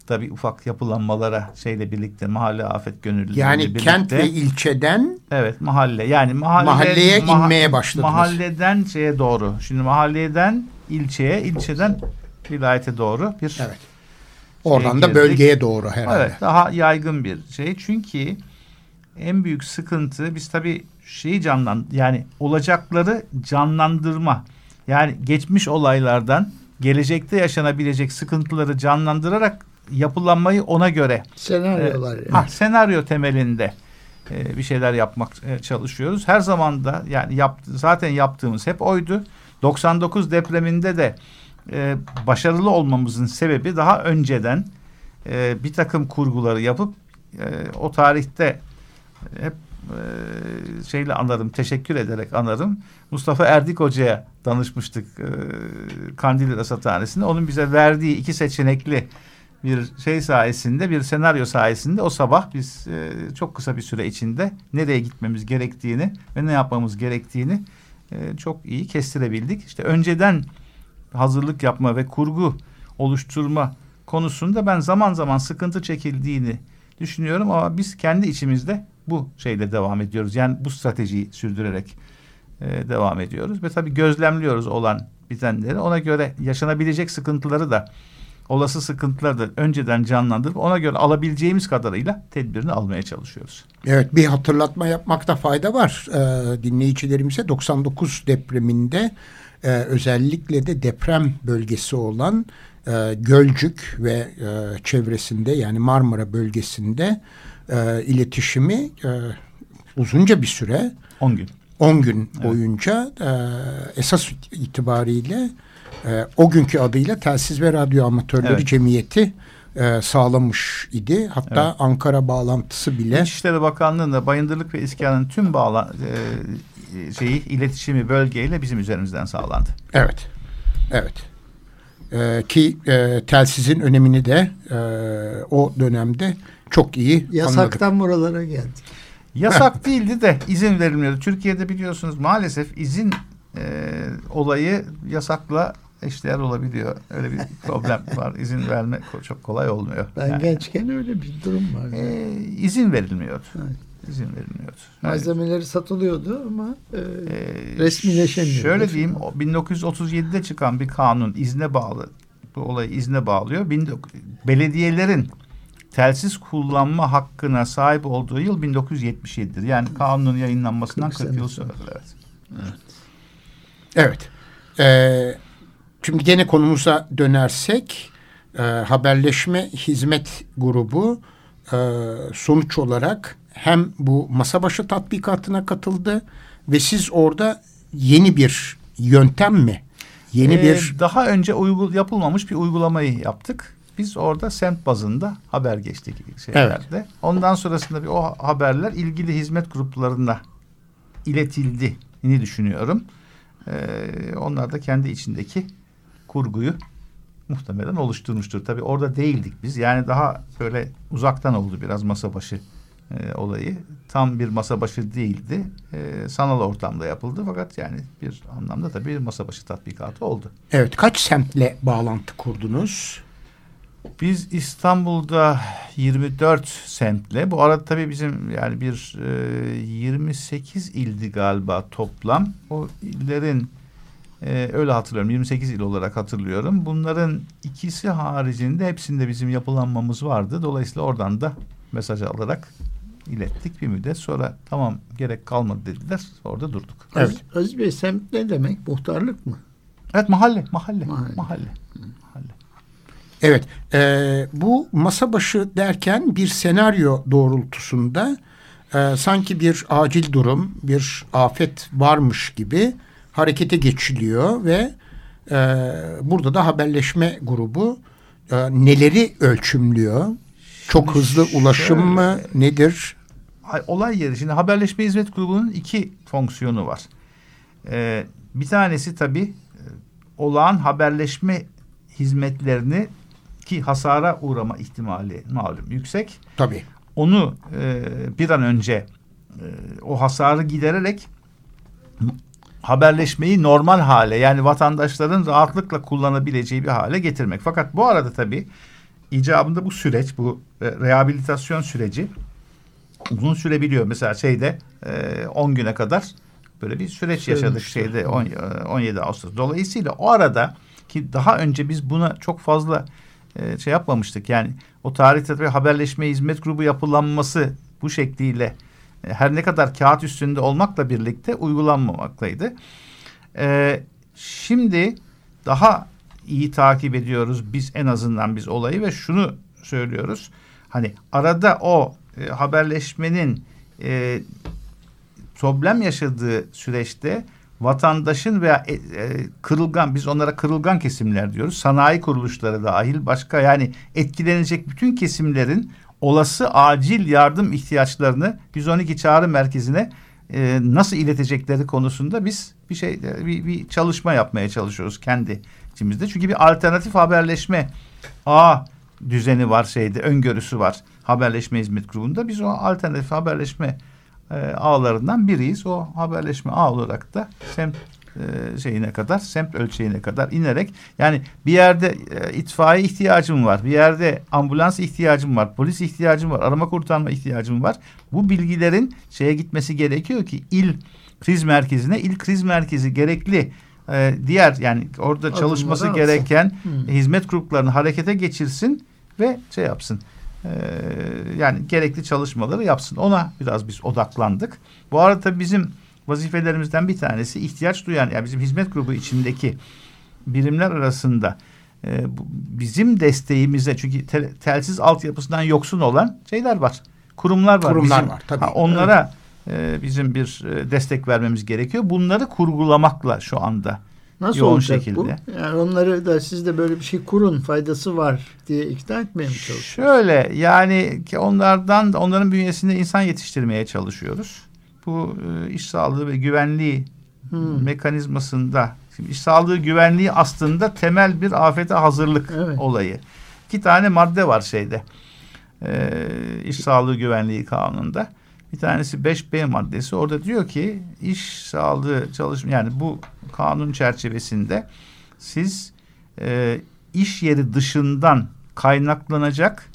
tabii ufak yapılanmalara şeyle birlikte mahalle afet gönüllüleriyle yani birlikte. Yani kent ve ilçeden evet mahalle yani mahalle, mahalleye maha, inmeye başladınız. Mahalleden şeye doğru. Şimdi mahalleden ilçeye, ilçeden vilayete doğru bir Evet. Oradan da bölgeye doğru herhalde. Evet, daha yaygın bir şey. Çünkü en büyük sıkıntı biz tabii şeyi canlan yani olacakları canlandırma yani geçmiş olaylardan gelecekte yaşanabilecek sıkıntıları canlandırarak yapılanmayı ona göre senaryolar e, yani. ha, senaryo temelinde e, bir şeyler yapmak e, çalışıyoruz. Her zaman da yani yap, zaten yaptığımız hep oydu. 99 depreminde de e, başarılı olmamızın sebebi daha önceden e, bir takım kurguları yapıp e, o tarihte hep e, şeyle anarım, teşekkür ederek anarım. Mustafa Erdik Hoca'ya danışmıştık e, Kandilli Rasathanesi'nde. Onun bize verdiği iki seçenekli bir şey sayesinde, bir senaryo sayesinde o sabah biz e, çok kısa bir süre içinde nereye gitmemiz gerektiğini ve ne yapmamız gerektiğini e, çok iyi kestirebildik. İşte önceden hazırlık yapma ve kurgu oluşturma konusunda ben zaman zaman sıkıntı çekildiğini düşünüyorum ama biz kendi içimizde bu şeyle devam ediyoruz. Yani bu stratejiyi sürdürerek e, devam ediyoruz ve tabii gözlemliyoruz olan bitenleri. Ona göre yaşanabilecek sıkıntıları da olası sıkıntıları da önceden canlandırıp ona göre alabileceğimiz kadarıyla tedbirini almaya çalışıyoruz. Evet bir hatırlatma yapmakta fayda var. Ee, dinleyicilerimize 99 depreminde e, özellikle de deprem bölgesi olan e, Gölcük ve e, çevresinde yani Marmara bölgesinde e, iletişimi e, uzunca bir süre 10 gün 10 gün evet. boyunca e, esas itibariyle e, o günkü adıyla Telsiz ve Radyo Amatörleri evet. Cemiyeti e, sağlamış idi. Hatta evet. Ankara bağlantısı bile. İçişleri Bakanlığı'nda Bayındırlık ve İskan'ın tüm bağla, e, şeyi iletişimi bölgeyle bizim üzerimizden sağlandı. Evet. Evet. Ee, ki e, telsizin önemini de e, o dönemde çok iyi Yasaktan anladık. buralara geldik. Yasak değildi de izin verilmiyordu. Türkiye'de biliyorsunuz maalesef izin e, olayı yasakla eşdeğer olabiliyor. Öyle bir problem var. İzin verme çok kolay olmuyor. Ben yani. gençken öyle bir durum var. E, izin verilmiyordu. Evet. İzin verilmiyordu. Malzemeleri yani, satılıyordu ama e, e, resmileşemiyordu. Şöyle diyeyim 1937'de çıkan bir kanun izne bağlı. Bu olayı izne bağlıyor. Belediyelerin telsiz kullanma hakkına sahip olduğu yıl 1977'dir. Yani kanunun yayınlanmasından 40, 40 yıl sonra. Evet. Evet. evet. Ee, şimdi gene konumuza dönersek e, haberleşme hizmet grubu e, sonuç olarak hem bu masa başı tatbikatına katıldı ve siz orada yeni bir yöntem mi? Yeni ee, bir daha önce uygul yapılmamış bir uygulamayı yaptık. Biz orada semt bazında haber geçtik şeylerde. Evet. Ondan sonrasında bir o haberler ilgili hizmet gruplarına iletildiğini düşünüyorum. Ee, onlar da kendi içindeki kurguyu muhtemelen oluşturmuştur. Tabii orada değildik biz. Yani daha böyle uzaktan oldu biraz masa başı e, olayı. Tam bir masa başı değildi. E, sanal ortamda yapıldı fakat yani bir anlamda da bir masa başı tatbikatı oldu. Evet kaç semtle bağlantı kurdunuz? Biz İstanbul'da 24 semtle bu arada tabii bizim yani bir e, 28 ildi galiba toplam. O illerin e, öyle hatırlıyorum 28 il olarak hatırlıyorum. Bunların ikisi haricinde hepsinde bizim yapılanmamız vardı. Dolayısıyla oradan da mesaj alarak ilettik bir müddet. Sonra tamam gerek kalmadı dediler. Orada durduk. Evet. Aziz, Aziz Bey semt ne demek? Muhtarlık mı? Evet mahalle. Mahalle. Mahalle. mahalle. Evet. E, bu masa başı derken bir senaryo doğrultusunda e, sanki bir acil durum, bir afet varmış gibi harekete geçiliyor ve e, burada da haberleşme grubu e, neleri ölçümlüyor? Çok hızlı ulaşım şöyle, mı nedir? Olay yeri. Şimdi haberleşme hizmet grubunun iki fonksiyonu var. Ee, bir tanesi tabii e, olağan haberleşme hizmetlerini ki hasara uğrama ihtimali malum yüksek. Tabii. Onu e, bir an önce e, o hasarı gidererek haberleşmeyi normal hale yani vatandaşların rahatlıkla kullanabileceği bir hale getirmek. Fakat bu arada tabii icabında bu süreç, bu e, rehabilitasyon süreci uzun sürebiliyor. Mesela şeyde 10 e, güne kadar böyle bir süreç Sürmüştür. yaşadık şeyde 10, 17 e, Ağustos. Dolayısıyla o arada ki daha önce biz buna çok fazla e, şey yapmamıştık. Yani o tarihte tabii haberleşme hizmet grubu yapılanması bu şekliyle e, her ne kadar kağıt üstünde olmakla birlikte uygulanmamaktaydı. E, şimdi daha iyi takip ediyoruz biz en azından biz olayı ve şunu söylüyoruz. Hani arada o e, haberleşmenin e, problem yaşadığı süreçte vatandaşın veya e, e, kırılgan biz onlara kırılgan kesimler diyoruz. Sanayi kuruluşları dahil başka yani etkilenecek bütün kesimlerin olası acil yardım ihtiyaçlarını 112 çağrı merkezine e, nasıl iletecekleri konusunda biz bir şey e, bir, bir çalışma yapmaya çalışıyoruz kendi içimizde. Çünkü bir alternatif haberleşme a düzeni var şeyde öngörüsü var haberleşme hizmet grubunda. Biz o alternatif haberleşme e, ağlarından biriyiz. O haberleşme ağ olarak da semt e, şeyine kadar, semt ölçeğine kadar inerek yani bir yerde e, itfaiye ihtiyacım var, bir yerde ambulans ihtiyacım var, polis ihtiyacım var, arama kurtarma ihtiyacım var. Bu bilgilerin şeye gitmesi gerekiyor ki il kriz merkezine, il kriz merkezi gerekli e, diğer yani orada Adımları çalışması gereken hmm. hizmet gruplarını harekete geçirsin ve şey yapsın. E, yani gerekli çalışmaları yapsın. Ona biraz biz odaklandık. Bu arada bizim vazifelerimizden bir tanesi ihtiyaç duyan yani bizim hizmet grubu içindeki birimler arasında e, bizim desteğimize çünkü te, telsiz altyapısından yoksun olan şeyler var. Kurumlar var. Kurumlar bizim, var tabii. Ha, onlara evet. e, bizim bir e, destek vermemiz gerekiyor. Bunları kurgulamakla şu anda Nasıl yoğun olacak şekilde. bu? Yani onları da siz de böyle bir şey kurun faydası var diye ikna etmeye mi çalışıyorsunuz? Şöyle yani ki onlardan onların bünyesinde insan yetiştirmeye çalışıyoruz. Bu e, iş sağlığı ve güvenliği hmm. mekanizmasında şimdi iş sağlığı güvenliği aslında temel bir afete hazırlık evet. olayı. İki tane madde var şeyde. E, iş sağlığı güvenliği kanununda. Bir tanesi 5B maddesi. Orada diyor ki iş sağlığı çalışma yani bu kanun çerçevesinde siz e, iş yeri dışından kaynaklanacak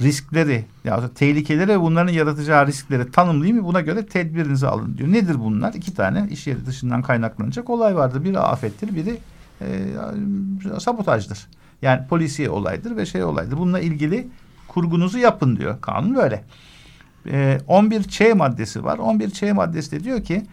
riskleri ya tehlikeleri ve bunların yaratacağı riskleri tanımlayayım buna göre tedbirinizi alın diyor. Nedir bunlar? İki tane iş yeri dışından kaynaklanacak olay vardır. Biri afettir, biri e, sabotajdır. Yani polisiye olaydır ve şey olaydır. Bununla ilgili kurgunuzu yapın diyor. Kanun böyle. E, 11 Ç maddesi var. 11 Ç maddesi de diyor ki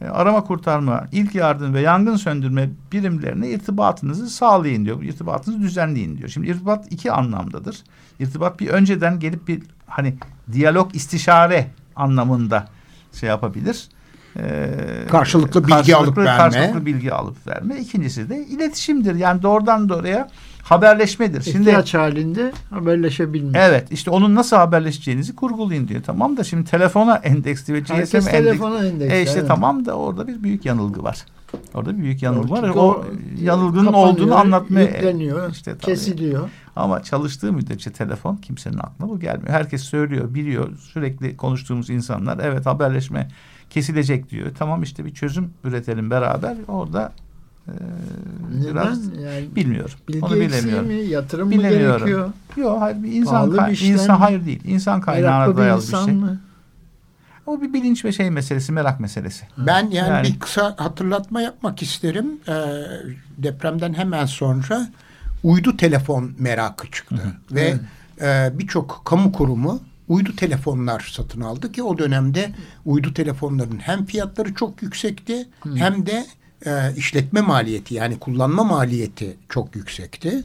e, arama kurtarma, ilk yardım ve yangın söndürme birimlerine irtibatınızı sağlayın diyor. İrtibatınızı düzenleyin diyor. Şimdi irtibat iki anlamdadır. İrtibat bir önceden gelip bir hani diyalog istişare anlamında şey yapabilir. Ee, karşılıklı bilgi karşılıklı, alıp verme. Karşılıklı bilgi alıp verme. İkincisi de iletişimdir. Yani doğrudan doğruya haberleşmedir. Şimdi İhtiyaç halinde haberleşebilmek. Evet işte onun nasıl haberleşeceğinizi kurgulayın diyor. Tamam da şimdi telefona endeksli ve GSM Herkes telefona endeksli. E işte evet. tamam da orada bir büyük yanılgı var. Orada bir büyük yanılgı var. O, o yanılgının olduğunu anlatmaya yükleniyor, işte, kesiliyor. Ama çalıştığı müddetçe telefon kimsenin aklına bu gelmiyor. Herkes söylüyor, biliyor. Sürekli konuştuğumuz insanlar evet haberleşme kesilecek diyor. Tamam işte bir çözüm üretelim beraber. Orada ee, biraz yani bilmiyorum. Bilgi Onu bilemiyorum. Mi, yatırım bilemiyorum. mı gerekiyor? Yok hayır bir insan Pahalı bir insan hayır değil. İnsan kaynağına dayalı bir, bir şey. Mı? O bir bilinç ve şey meselesi, merak meselesi. Ben yani, yani bir kısa hatırlatma yapmak isterim. Ee, depremden hemen sonra uydu telefon merakı çıktı hı hı. ve evet. e, birçok kamu kurumu uydu telefonlar satın aldı ki o dönemde uydu telefonların hem fiyatları çok yüksekti hı. hem de e, işletme maliyeti yani kullanma maliyeti çok yüksekti.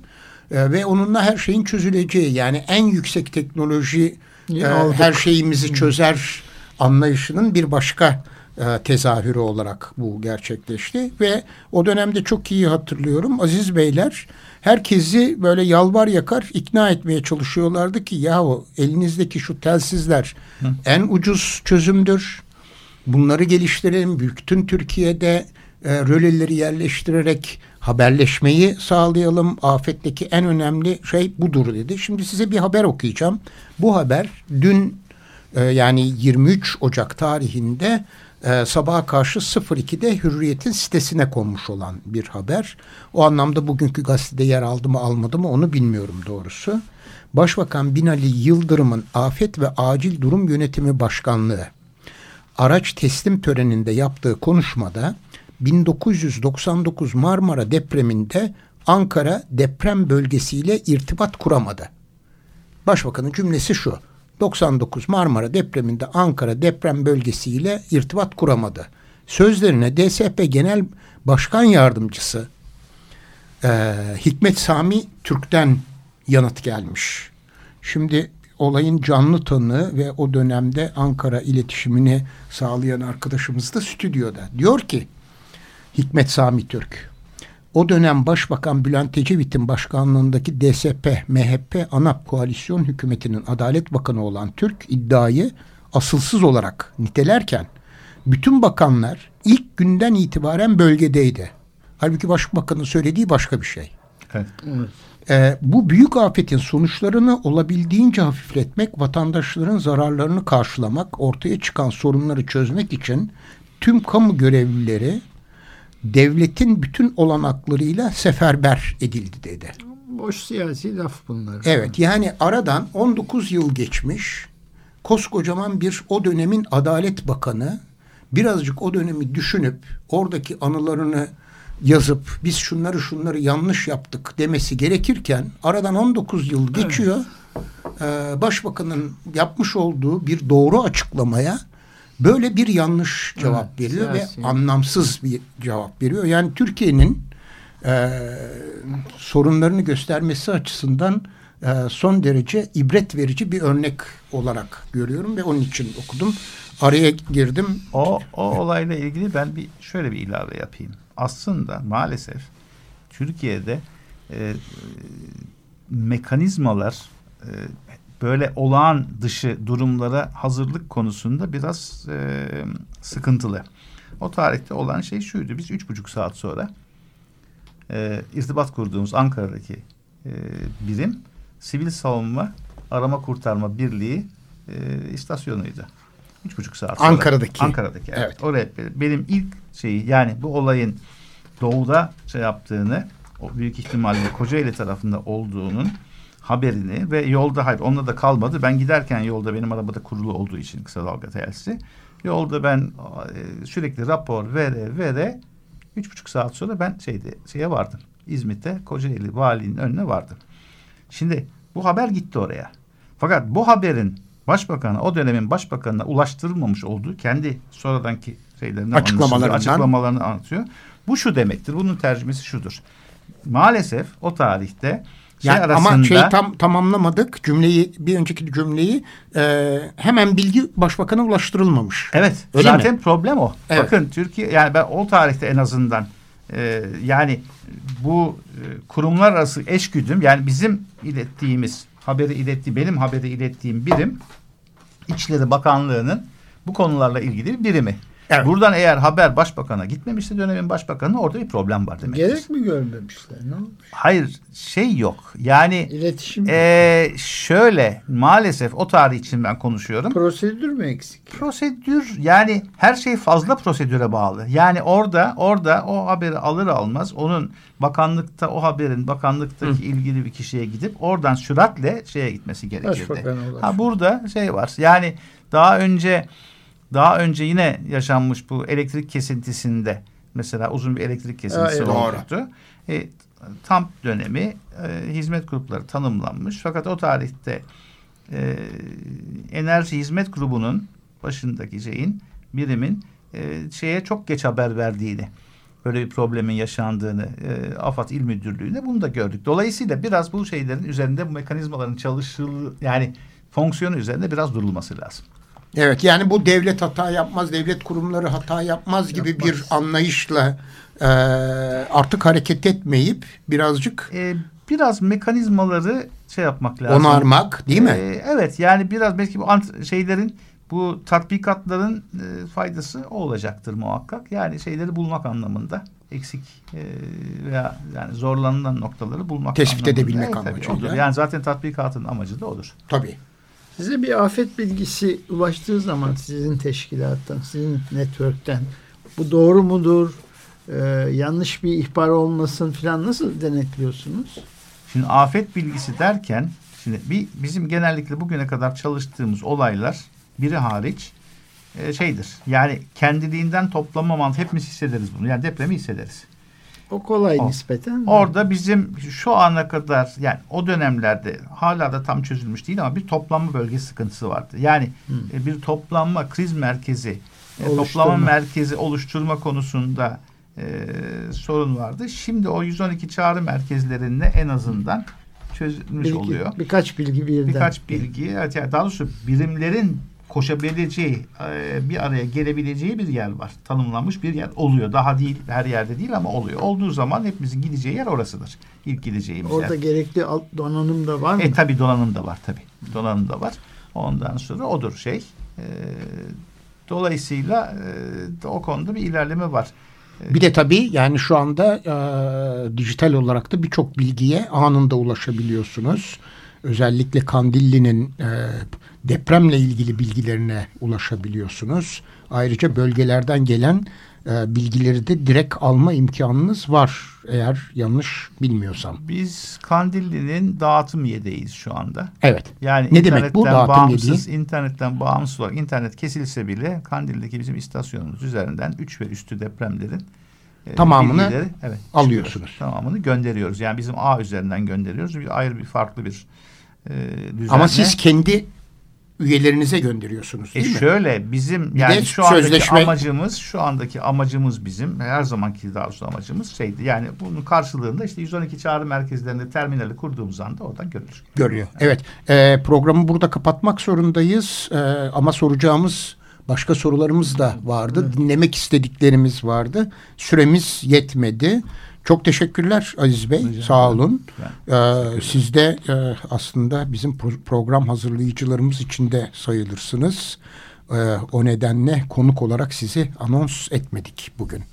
E, ve onunla her şeyin çözüleceği yani en yüksek teknoloji e, her şeyimizi çözer anlayışının bir başka e, tezahürü olarak bu gerçekleşti. Ve o dönemde çok iyi hatırlıyorum Aziz Beyler herkesi böyle yalvar yakar ikna etmeye çalışıyorlardı ki yahu elinizdeki şu telsizler Hı. en ucuz çözümdür. Bunları geliştirelim. Bütün Türkiye'de e, röleleri yerleştirerek haberleşmeyi sağlayalım. Afetteki en önemli şey budur dedi. Şimdi size bir haber okuyacağım. Bu haber dün e, yani 23 Ocak tarihinde e, sabaha karşı 02'de Hürriyet'in sitesine konmuş olan bir haber. O anlamda bugünkü gazetede yer aldı mı almadı mı onu bilmiyorum doğrusu. Başbakan Binali Yıldırım'ın Afet ve Acil Durum Yönetimi Başkanlığı araç teslim töreninde yaptığı konuşmada 1999 Marmara depreminde Ankara deprem bölgesiyle irtibat kuramadı. Başbakanın cümlesi şu. 99 Marmara depreminde Ankara deprem bölgesiyle irtibat kuramadı. Sözlerine DSP Genel Başkan Yardımcısı e, Hikmet Sami Türk'ten yanıt gelmiş. Şimdi olayın canlı tanığı ve o dönemde Ankara iletişimini sağlayan arkadaşımız da stüdyoda. Diyor ki Hikmet Sami Türk. O dönem Başbakan Bülent Ecevit'in başkanlığındaki DSP, MHP, ANAP koalisyon hükümetinin Adalet Bakanı olan Türk iddiayı asılsız olarak nitelerken bütün bakanlar ilk günden itibaren bölgedeydi. Halbuki Başbakanın söylediği başka bir şey. Evet. Ee, bu büyük afetin sonuçlarını olabildiğince hafifletmek, vatandaşların zararlarını karşılamak, ortaya çıkan sorunları çözmek için tüm kamu görevlileri devletin bütün olanaklarıyla seferber edildi dedi. Boş siyasi laf bunlar. Evet yani aradan 19 yıl geçmiş koskocaman bir o dönemin Adalet Bakanı birazcık o dönemi düşünüp oradaki anılarını yazıp biz şunları şunları yanlış yaptık demesi gerekirken aradan 19 yıl geçiyor. Evet. Ee, başbakanın yapmış olduğu bir doğru açıklamaya böyle bir yanlış cevap Evet, veriyor siyasi. ve anlamsız bir cevap veriyor. Yani Türkiye'nin e, sorunlarını göstermesi açısından e, son derece ibret verici bir örnek olarak görüyorum ve onun için okudum. Araya girdim. O, o olayla ilgili ben bir şöyle bir ilave yapayım. Aslında maalesef Türkiye'de e, mekanizmalar e, böyle olağan dışı durumlara hazırlık konusunda biraz e, sıkıntılı. O tarihte olan şey şuydu. Biz üç buçuk saat sonra e, irtibat kurduğumuz Ankara'daki e, birim Sivil Savunma Arama Kurtarma Birliği e, istasyonuydu. Üç buçuk saat sonra. Ankara'daki. Ankara'daki. Evet. Evet. Oraya benim ilk şeyi yani bu olayın doğuda şey yaptığını o büyük ihtimalle Kocaeli tarafında olduğunun haberini ve yolda hayır onunla da kalmadı. Ben giderken yolda benim arabada kurulu olduğu için kısa dalga telsi. Yolda ben e, sürekli rapor vere vere üç buçuk saat sonra ben şeyde şeye vardım. İzmit'te Kocaeli valinin önüne vardım. Şimdi bu haber gitti oraya. Fakat bu haberin başbakana o dönemin başbakanına ulaştırılmamış olduğu kendi sonradanki şeylerini Açıklamalarından. açıklamalarını anlatıyor. Bu şu demektir. Bunun tercümesi şudur. Maalesef o tarihte Yani arasında ama şeyi tam tamamlamadık cümleyi bir önceki cümleyi e, hemen bilgi başbakana ulaştırılmamış. Evet. Öyle zaten mi? problem o. Evet. Bakın Türkiye yani ben o tarihte en azından e, yani bu e, kurumlar arası eşgüdüm yani bizim ilettiğimiz haberi iletti benim haberi ilettiğim birim İçişleri Bakanlığı'nın bu konularla ilgili bir birimi. Evet. Buradan eğer haber başbakana gitmemişse dönemin başbakanı orada bir problem var demektir. Gerek mi görmemişler? Ne olmuş? Hayır şey yok. Yani İletişim e, şöyle maalesef o tarih için ben konuşuyorum. prosedür mü eksik? Prosedür yani her şey fazla prosedüre bağlı. Yani orada orada o haberi alır almaz onun bakanlıkta o haberin bakanlıktaki ilgili bir kişiye gidip oradan süratle şeye gitmesi gerekirdi. Ha burada şey var. Yani daha önce daha önce yine yaşanmış bu elektrik kesintisinde mesela uzun bir elektrik kesintisi evet. olmuştu. E, tam dönemi e, hizmet grupları tanımlanmış. Fakat o tarihte e, enerji hizmet grubunun başındaki şeyin birimin e, şeye çok geç haber verdiğini böyle bir problemin yaşandığını e, AFAD İl Müdürlüğü'nde bunu da gördük. Dolayısıyla biraz bu şeylerin üzerinde bu mekanizmaların çalışıl yani fonksiyonu üzerinde biraz durulması lazım. Evet yani bu devlet hata yapmaz, devlet kurumları hata yapmaz gibi bir anlayışla e, artık hareket etmeyip birazcık E, biraz mekanizmaları şey yapmak lazım. onarmak değil mi? E, evet yani biraz belki bu ant- şeylerin bu tatbikatların e, faydası o olacaktır muhakkak. Yani şeyleri bulmak anlamında eksik e, veya yani zorlanılan noktaları bulmak Tespit anlamında. edebilmek Evet, amacıyla. Yani zaten tatbikatın amacı da odur. Tabii. Size bir afet bilgisi ulaştığı zaman sizin teşkilattan, sizin network'ten bu doğru mudur? Ee, yanlış bir ihbar olmasın falan nasıl denetliyorsunuz? Şimdi afet bilgisi derken şimdi bir bizim genellikle bugüne kadar çalıştığımız olaylar biri hariç e, şeydir. Yani kendiliğinden toplama mantığı hepimiz hissederiz bunu. Yani depremi hissederiz. O kolay O- nispeten. Orada bizim şu ana kadar yani o dönemlerde hala da tam çözülmüş değil ama bir toplanma bölgesi sıkıntısı vardı. Yani e, bir toplanma kriz merkezi, e, Oluşturma. toplama merkezi oluşturma konusunda e, sorun vardı. Şimdi o 112 çağrı merkezlerinde en azından çözülmüş bilgi, oluyor. Birkaç bilgi birden. Birkaç bilgi, yani daha doğrusu birimlerin koşabileceği, e, bir araya gelebileceği bir yer var. Tanımlanmış bir yer oluyor. Daha değil, her yerde değil ama oluyor. Olduğu zaman hepimizin gideceği yer orasıdır. İlk gideceğimiz Orada yer. gerekli alt donanım da var mı? E tabi donanım da var tabi. Donanım da var. Ondan sonra odur şey. E, dolayısıyla e, o konuda bir ilerleme var. Bir de tabii yani şu anda e, dijital olarak da birçok bilgiye anında ulaşabiliyorsunuz. Özellikle Kandilli'nin e, depremle ilgili bilgilerine ulaşabiliyorsunuz. Ayrıca bölgelerden gelen e, bilgileri de direkt alma imkanınız var eğer yanlış bilmiyorsam. Biz Kandilli'nin dağıtım yedeğiyiz şu anda. Evet. Yani Ne demek bu dağıtım bağımsız, yediği? internetten bağımsız olarak internet kesilse bile Kandil'deki bizim istasyonumuz üzerinden 3 ve üstü depremlerin e, Tamamını bilgileri, evet, alıyorsunuz. çıkıyor. Tamamını gönderiyoruz. Yani bizim ağ üzerinden gönderiyoruz. Bir ayrı bir farklı bir e, düzenle. Ama siz kendi üyelerinize gönderiyorsunuz değil e mi? Şöyle bizim yani şu andaki sözleşme... amacımız şu andaki amacımız bizim her zamanki daha doğrusu amacımız şeydi. Yani bunun karşılığında işte 112 çağrı merkezlerinde terminali kurduğumuz anda oradan görülür. Görüyor. Evet. evet. E, programı burada kapatmak zorundayız. E, ama soracağımız başka sorularımız da vardı. Evet. Dinlemek istediklerimiz vardı. Süremiz yetmedi. Çok teşekkürler Aziz Bey. Rica Sağ olun. Ee, siz de e, aslında bizim pro program hazırlayıcılarımız içinde sayılırsınız. Ee, o nedenle konuk olarak sizi anons etmedik bugün.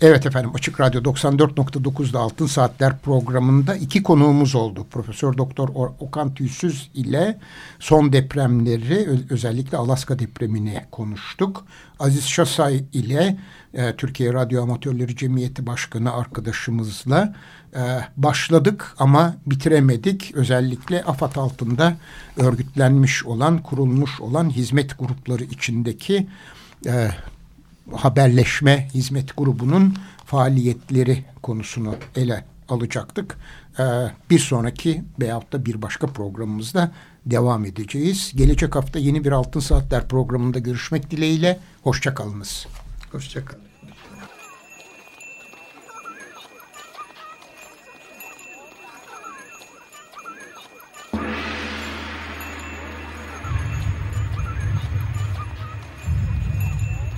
Evet efendim Açık Radyo 94.9'da Altın Saatler programında iki konuğumuz oldu. Profesör Doktor Okan Tüysüz ile son depremleri özellikle Alaska depremini konuştuk. Aziz Şasay ile e, Türkiye Radyo Amatörleri Cemiyeti Başkanı arkadaşımızla e, başladık ama bitiremedik. Özellikle AFAD altında örgütlenmiş olan, kurulmuş olan hizmet grupları içindeki e, haberleşme hizmet grubunun faaliyetleri konusunu ele alacaktık. Ee, bir sonraki veyahut da bir başka programımızda devam edeceğiz. Gelecek hafta yeni bir Altın Saatler programında görüşmek dileğiyle. Hoşçakalınız. Hoşçakalın.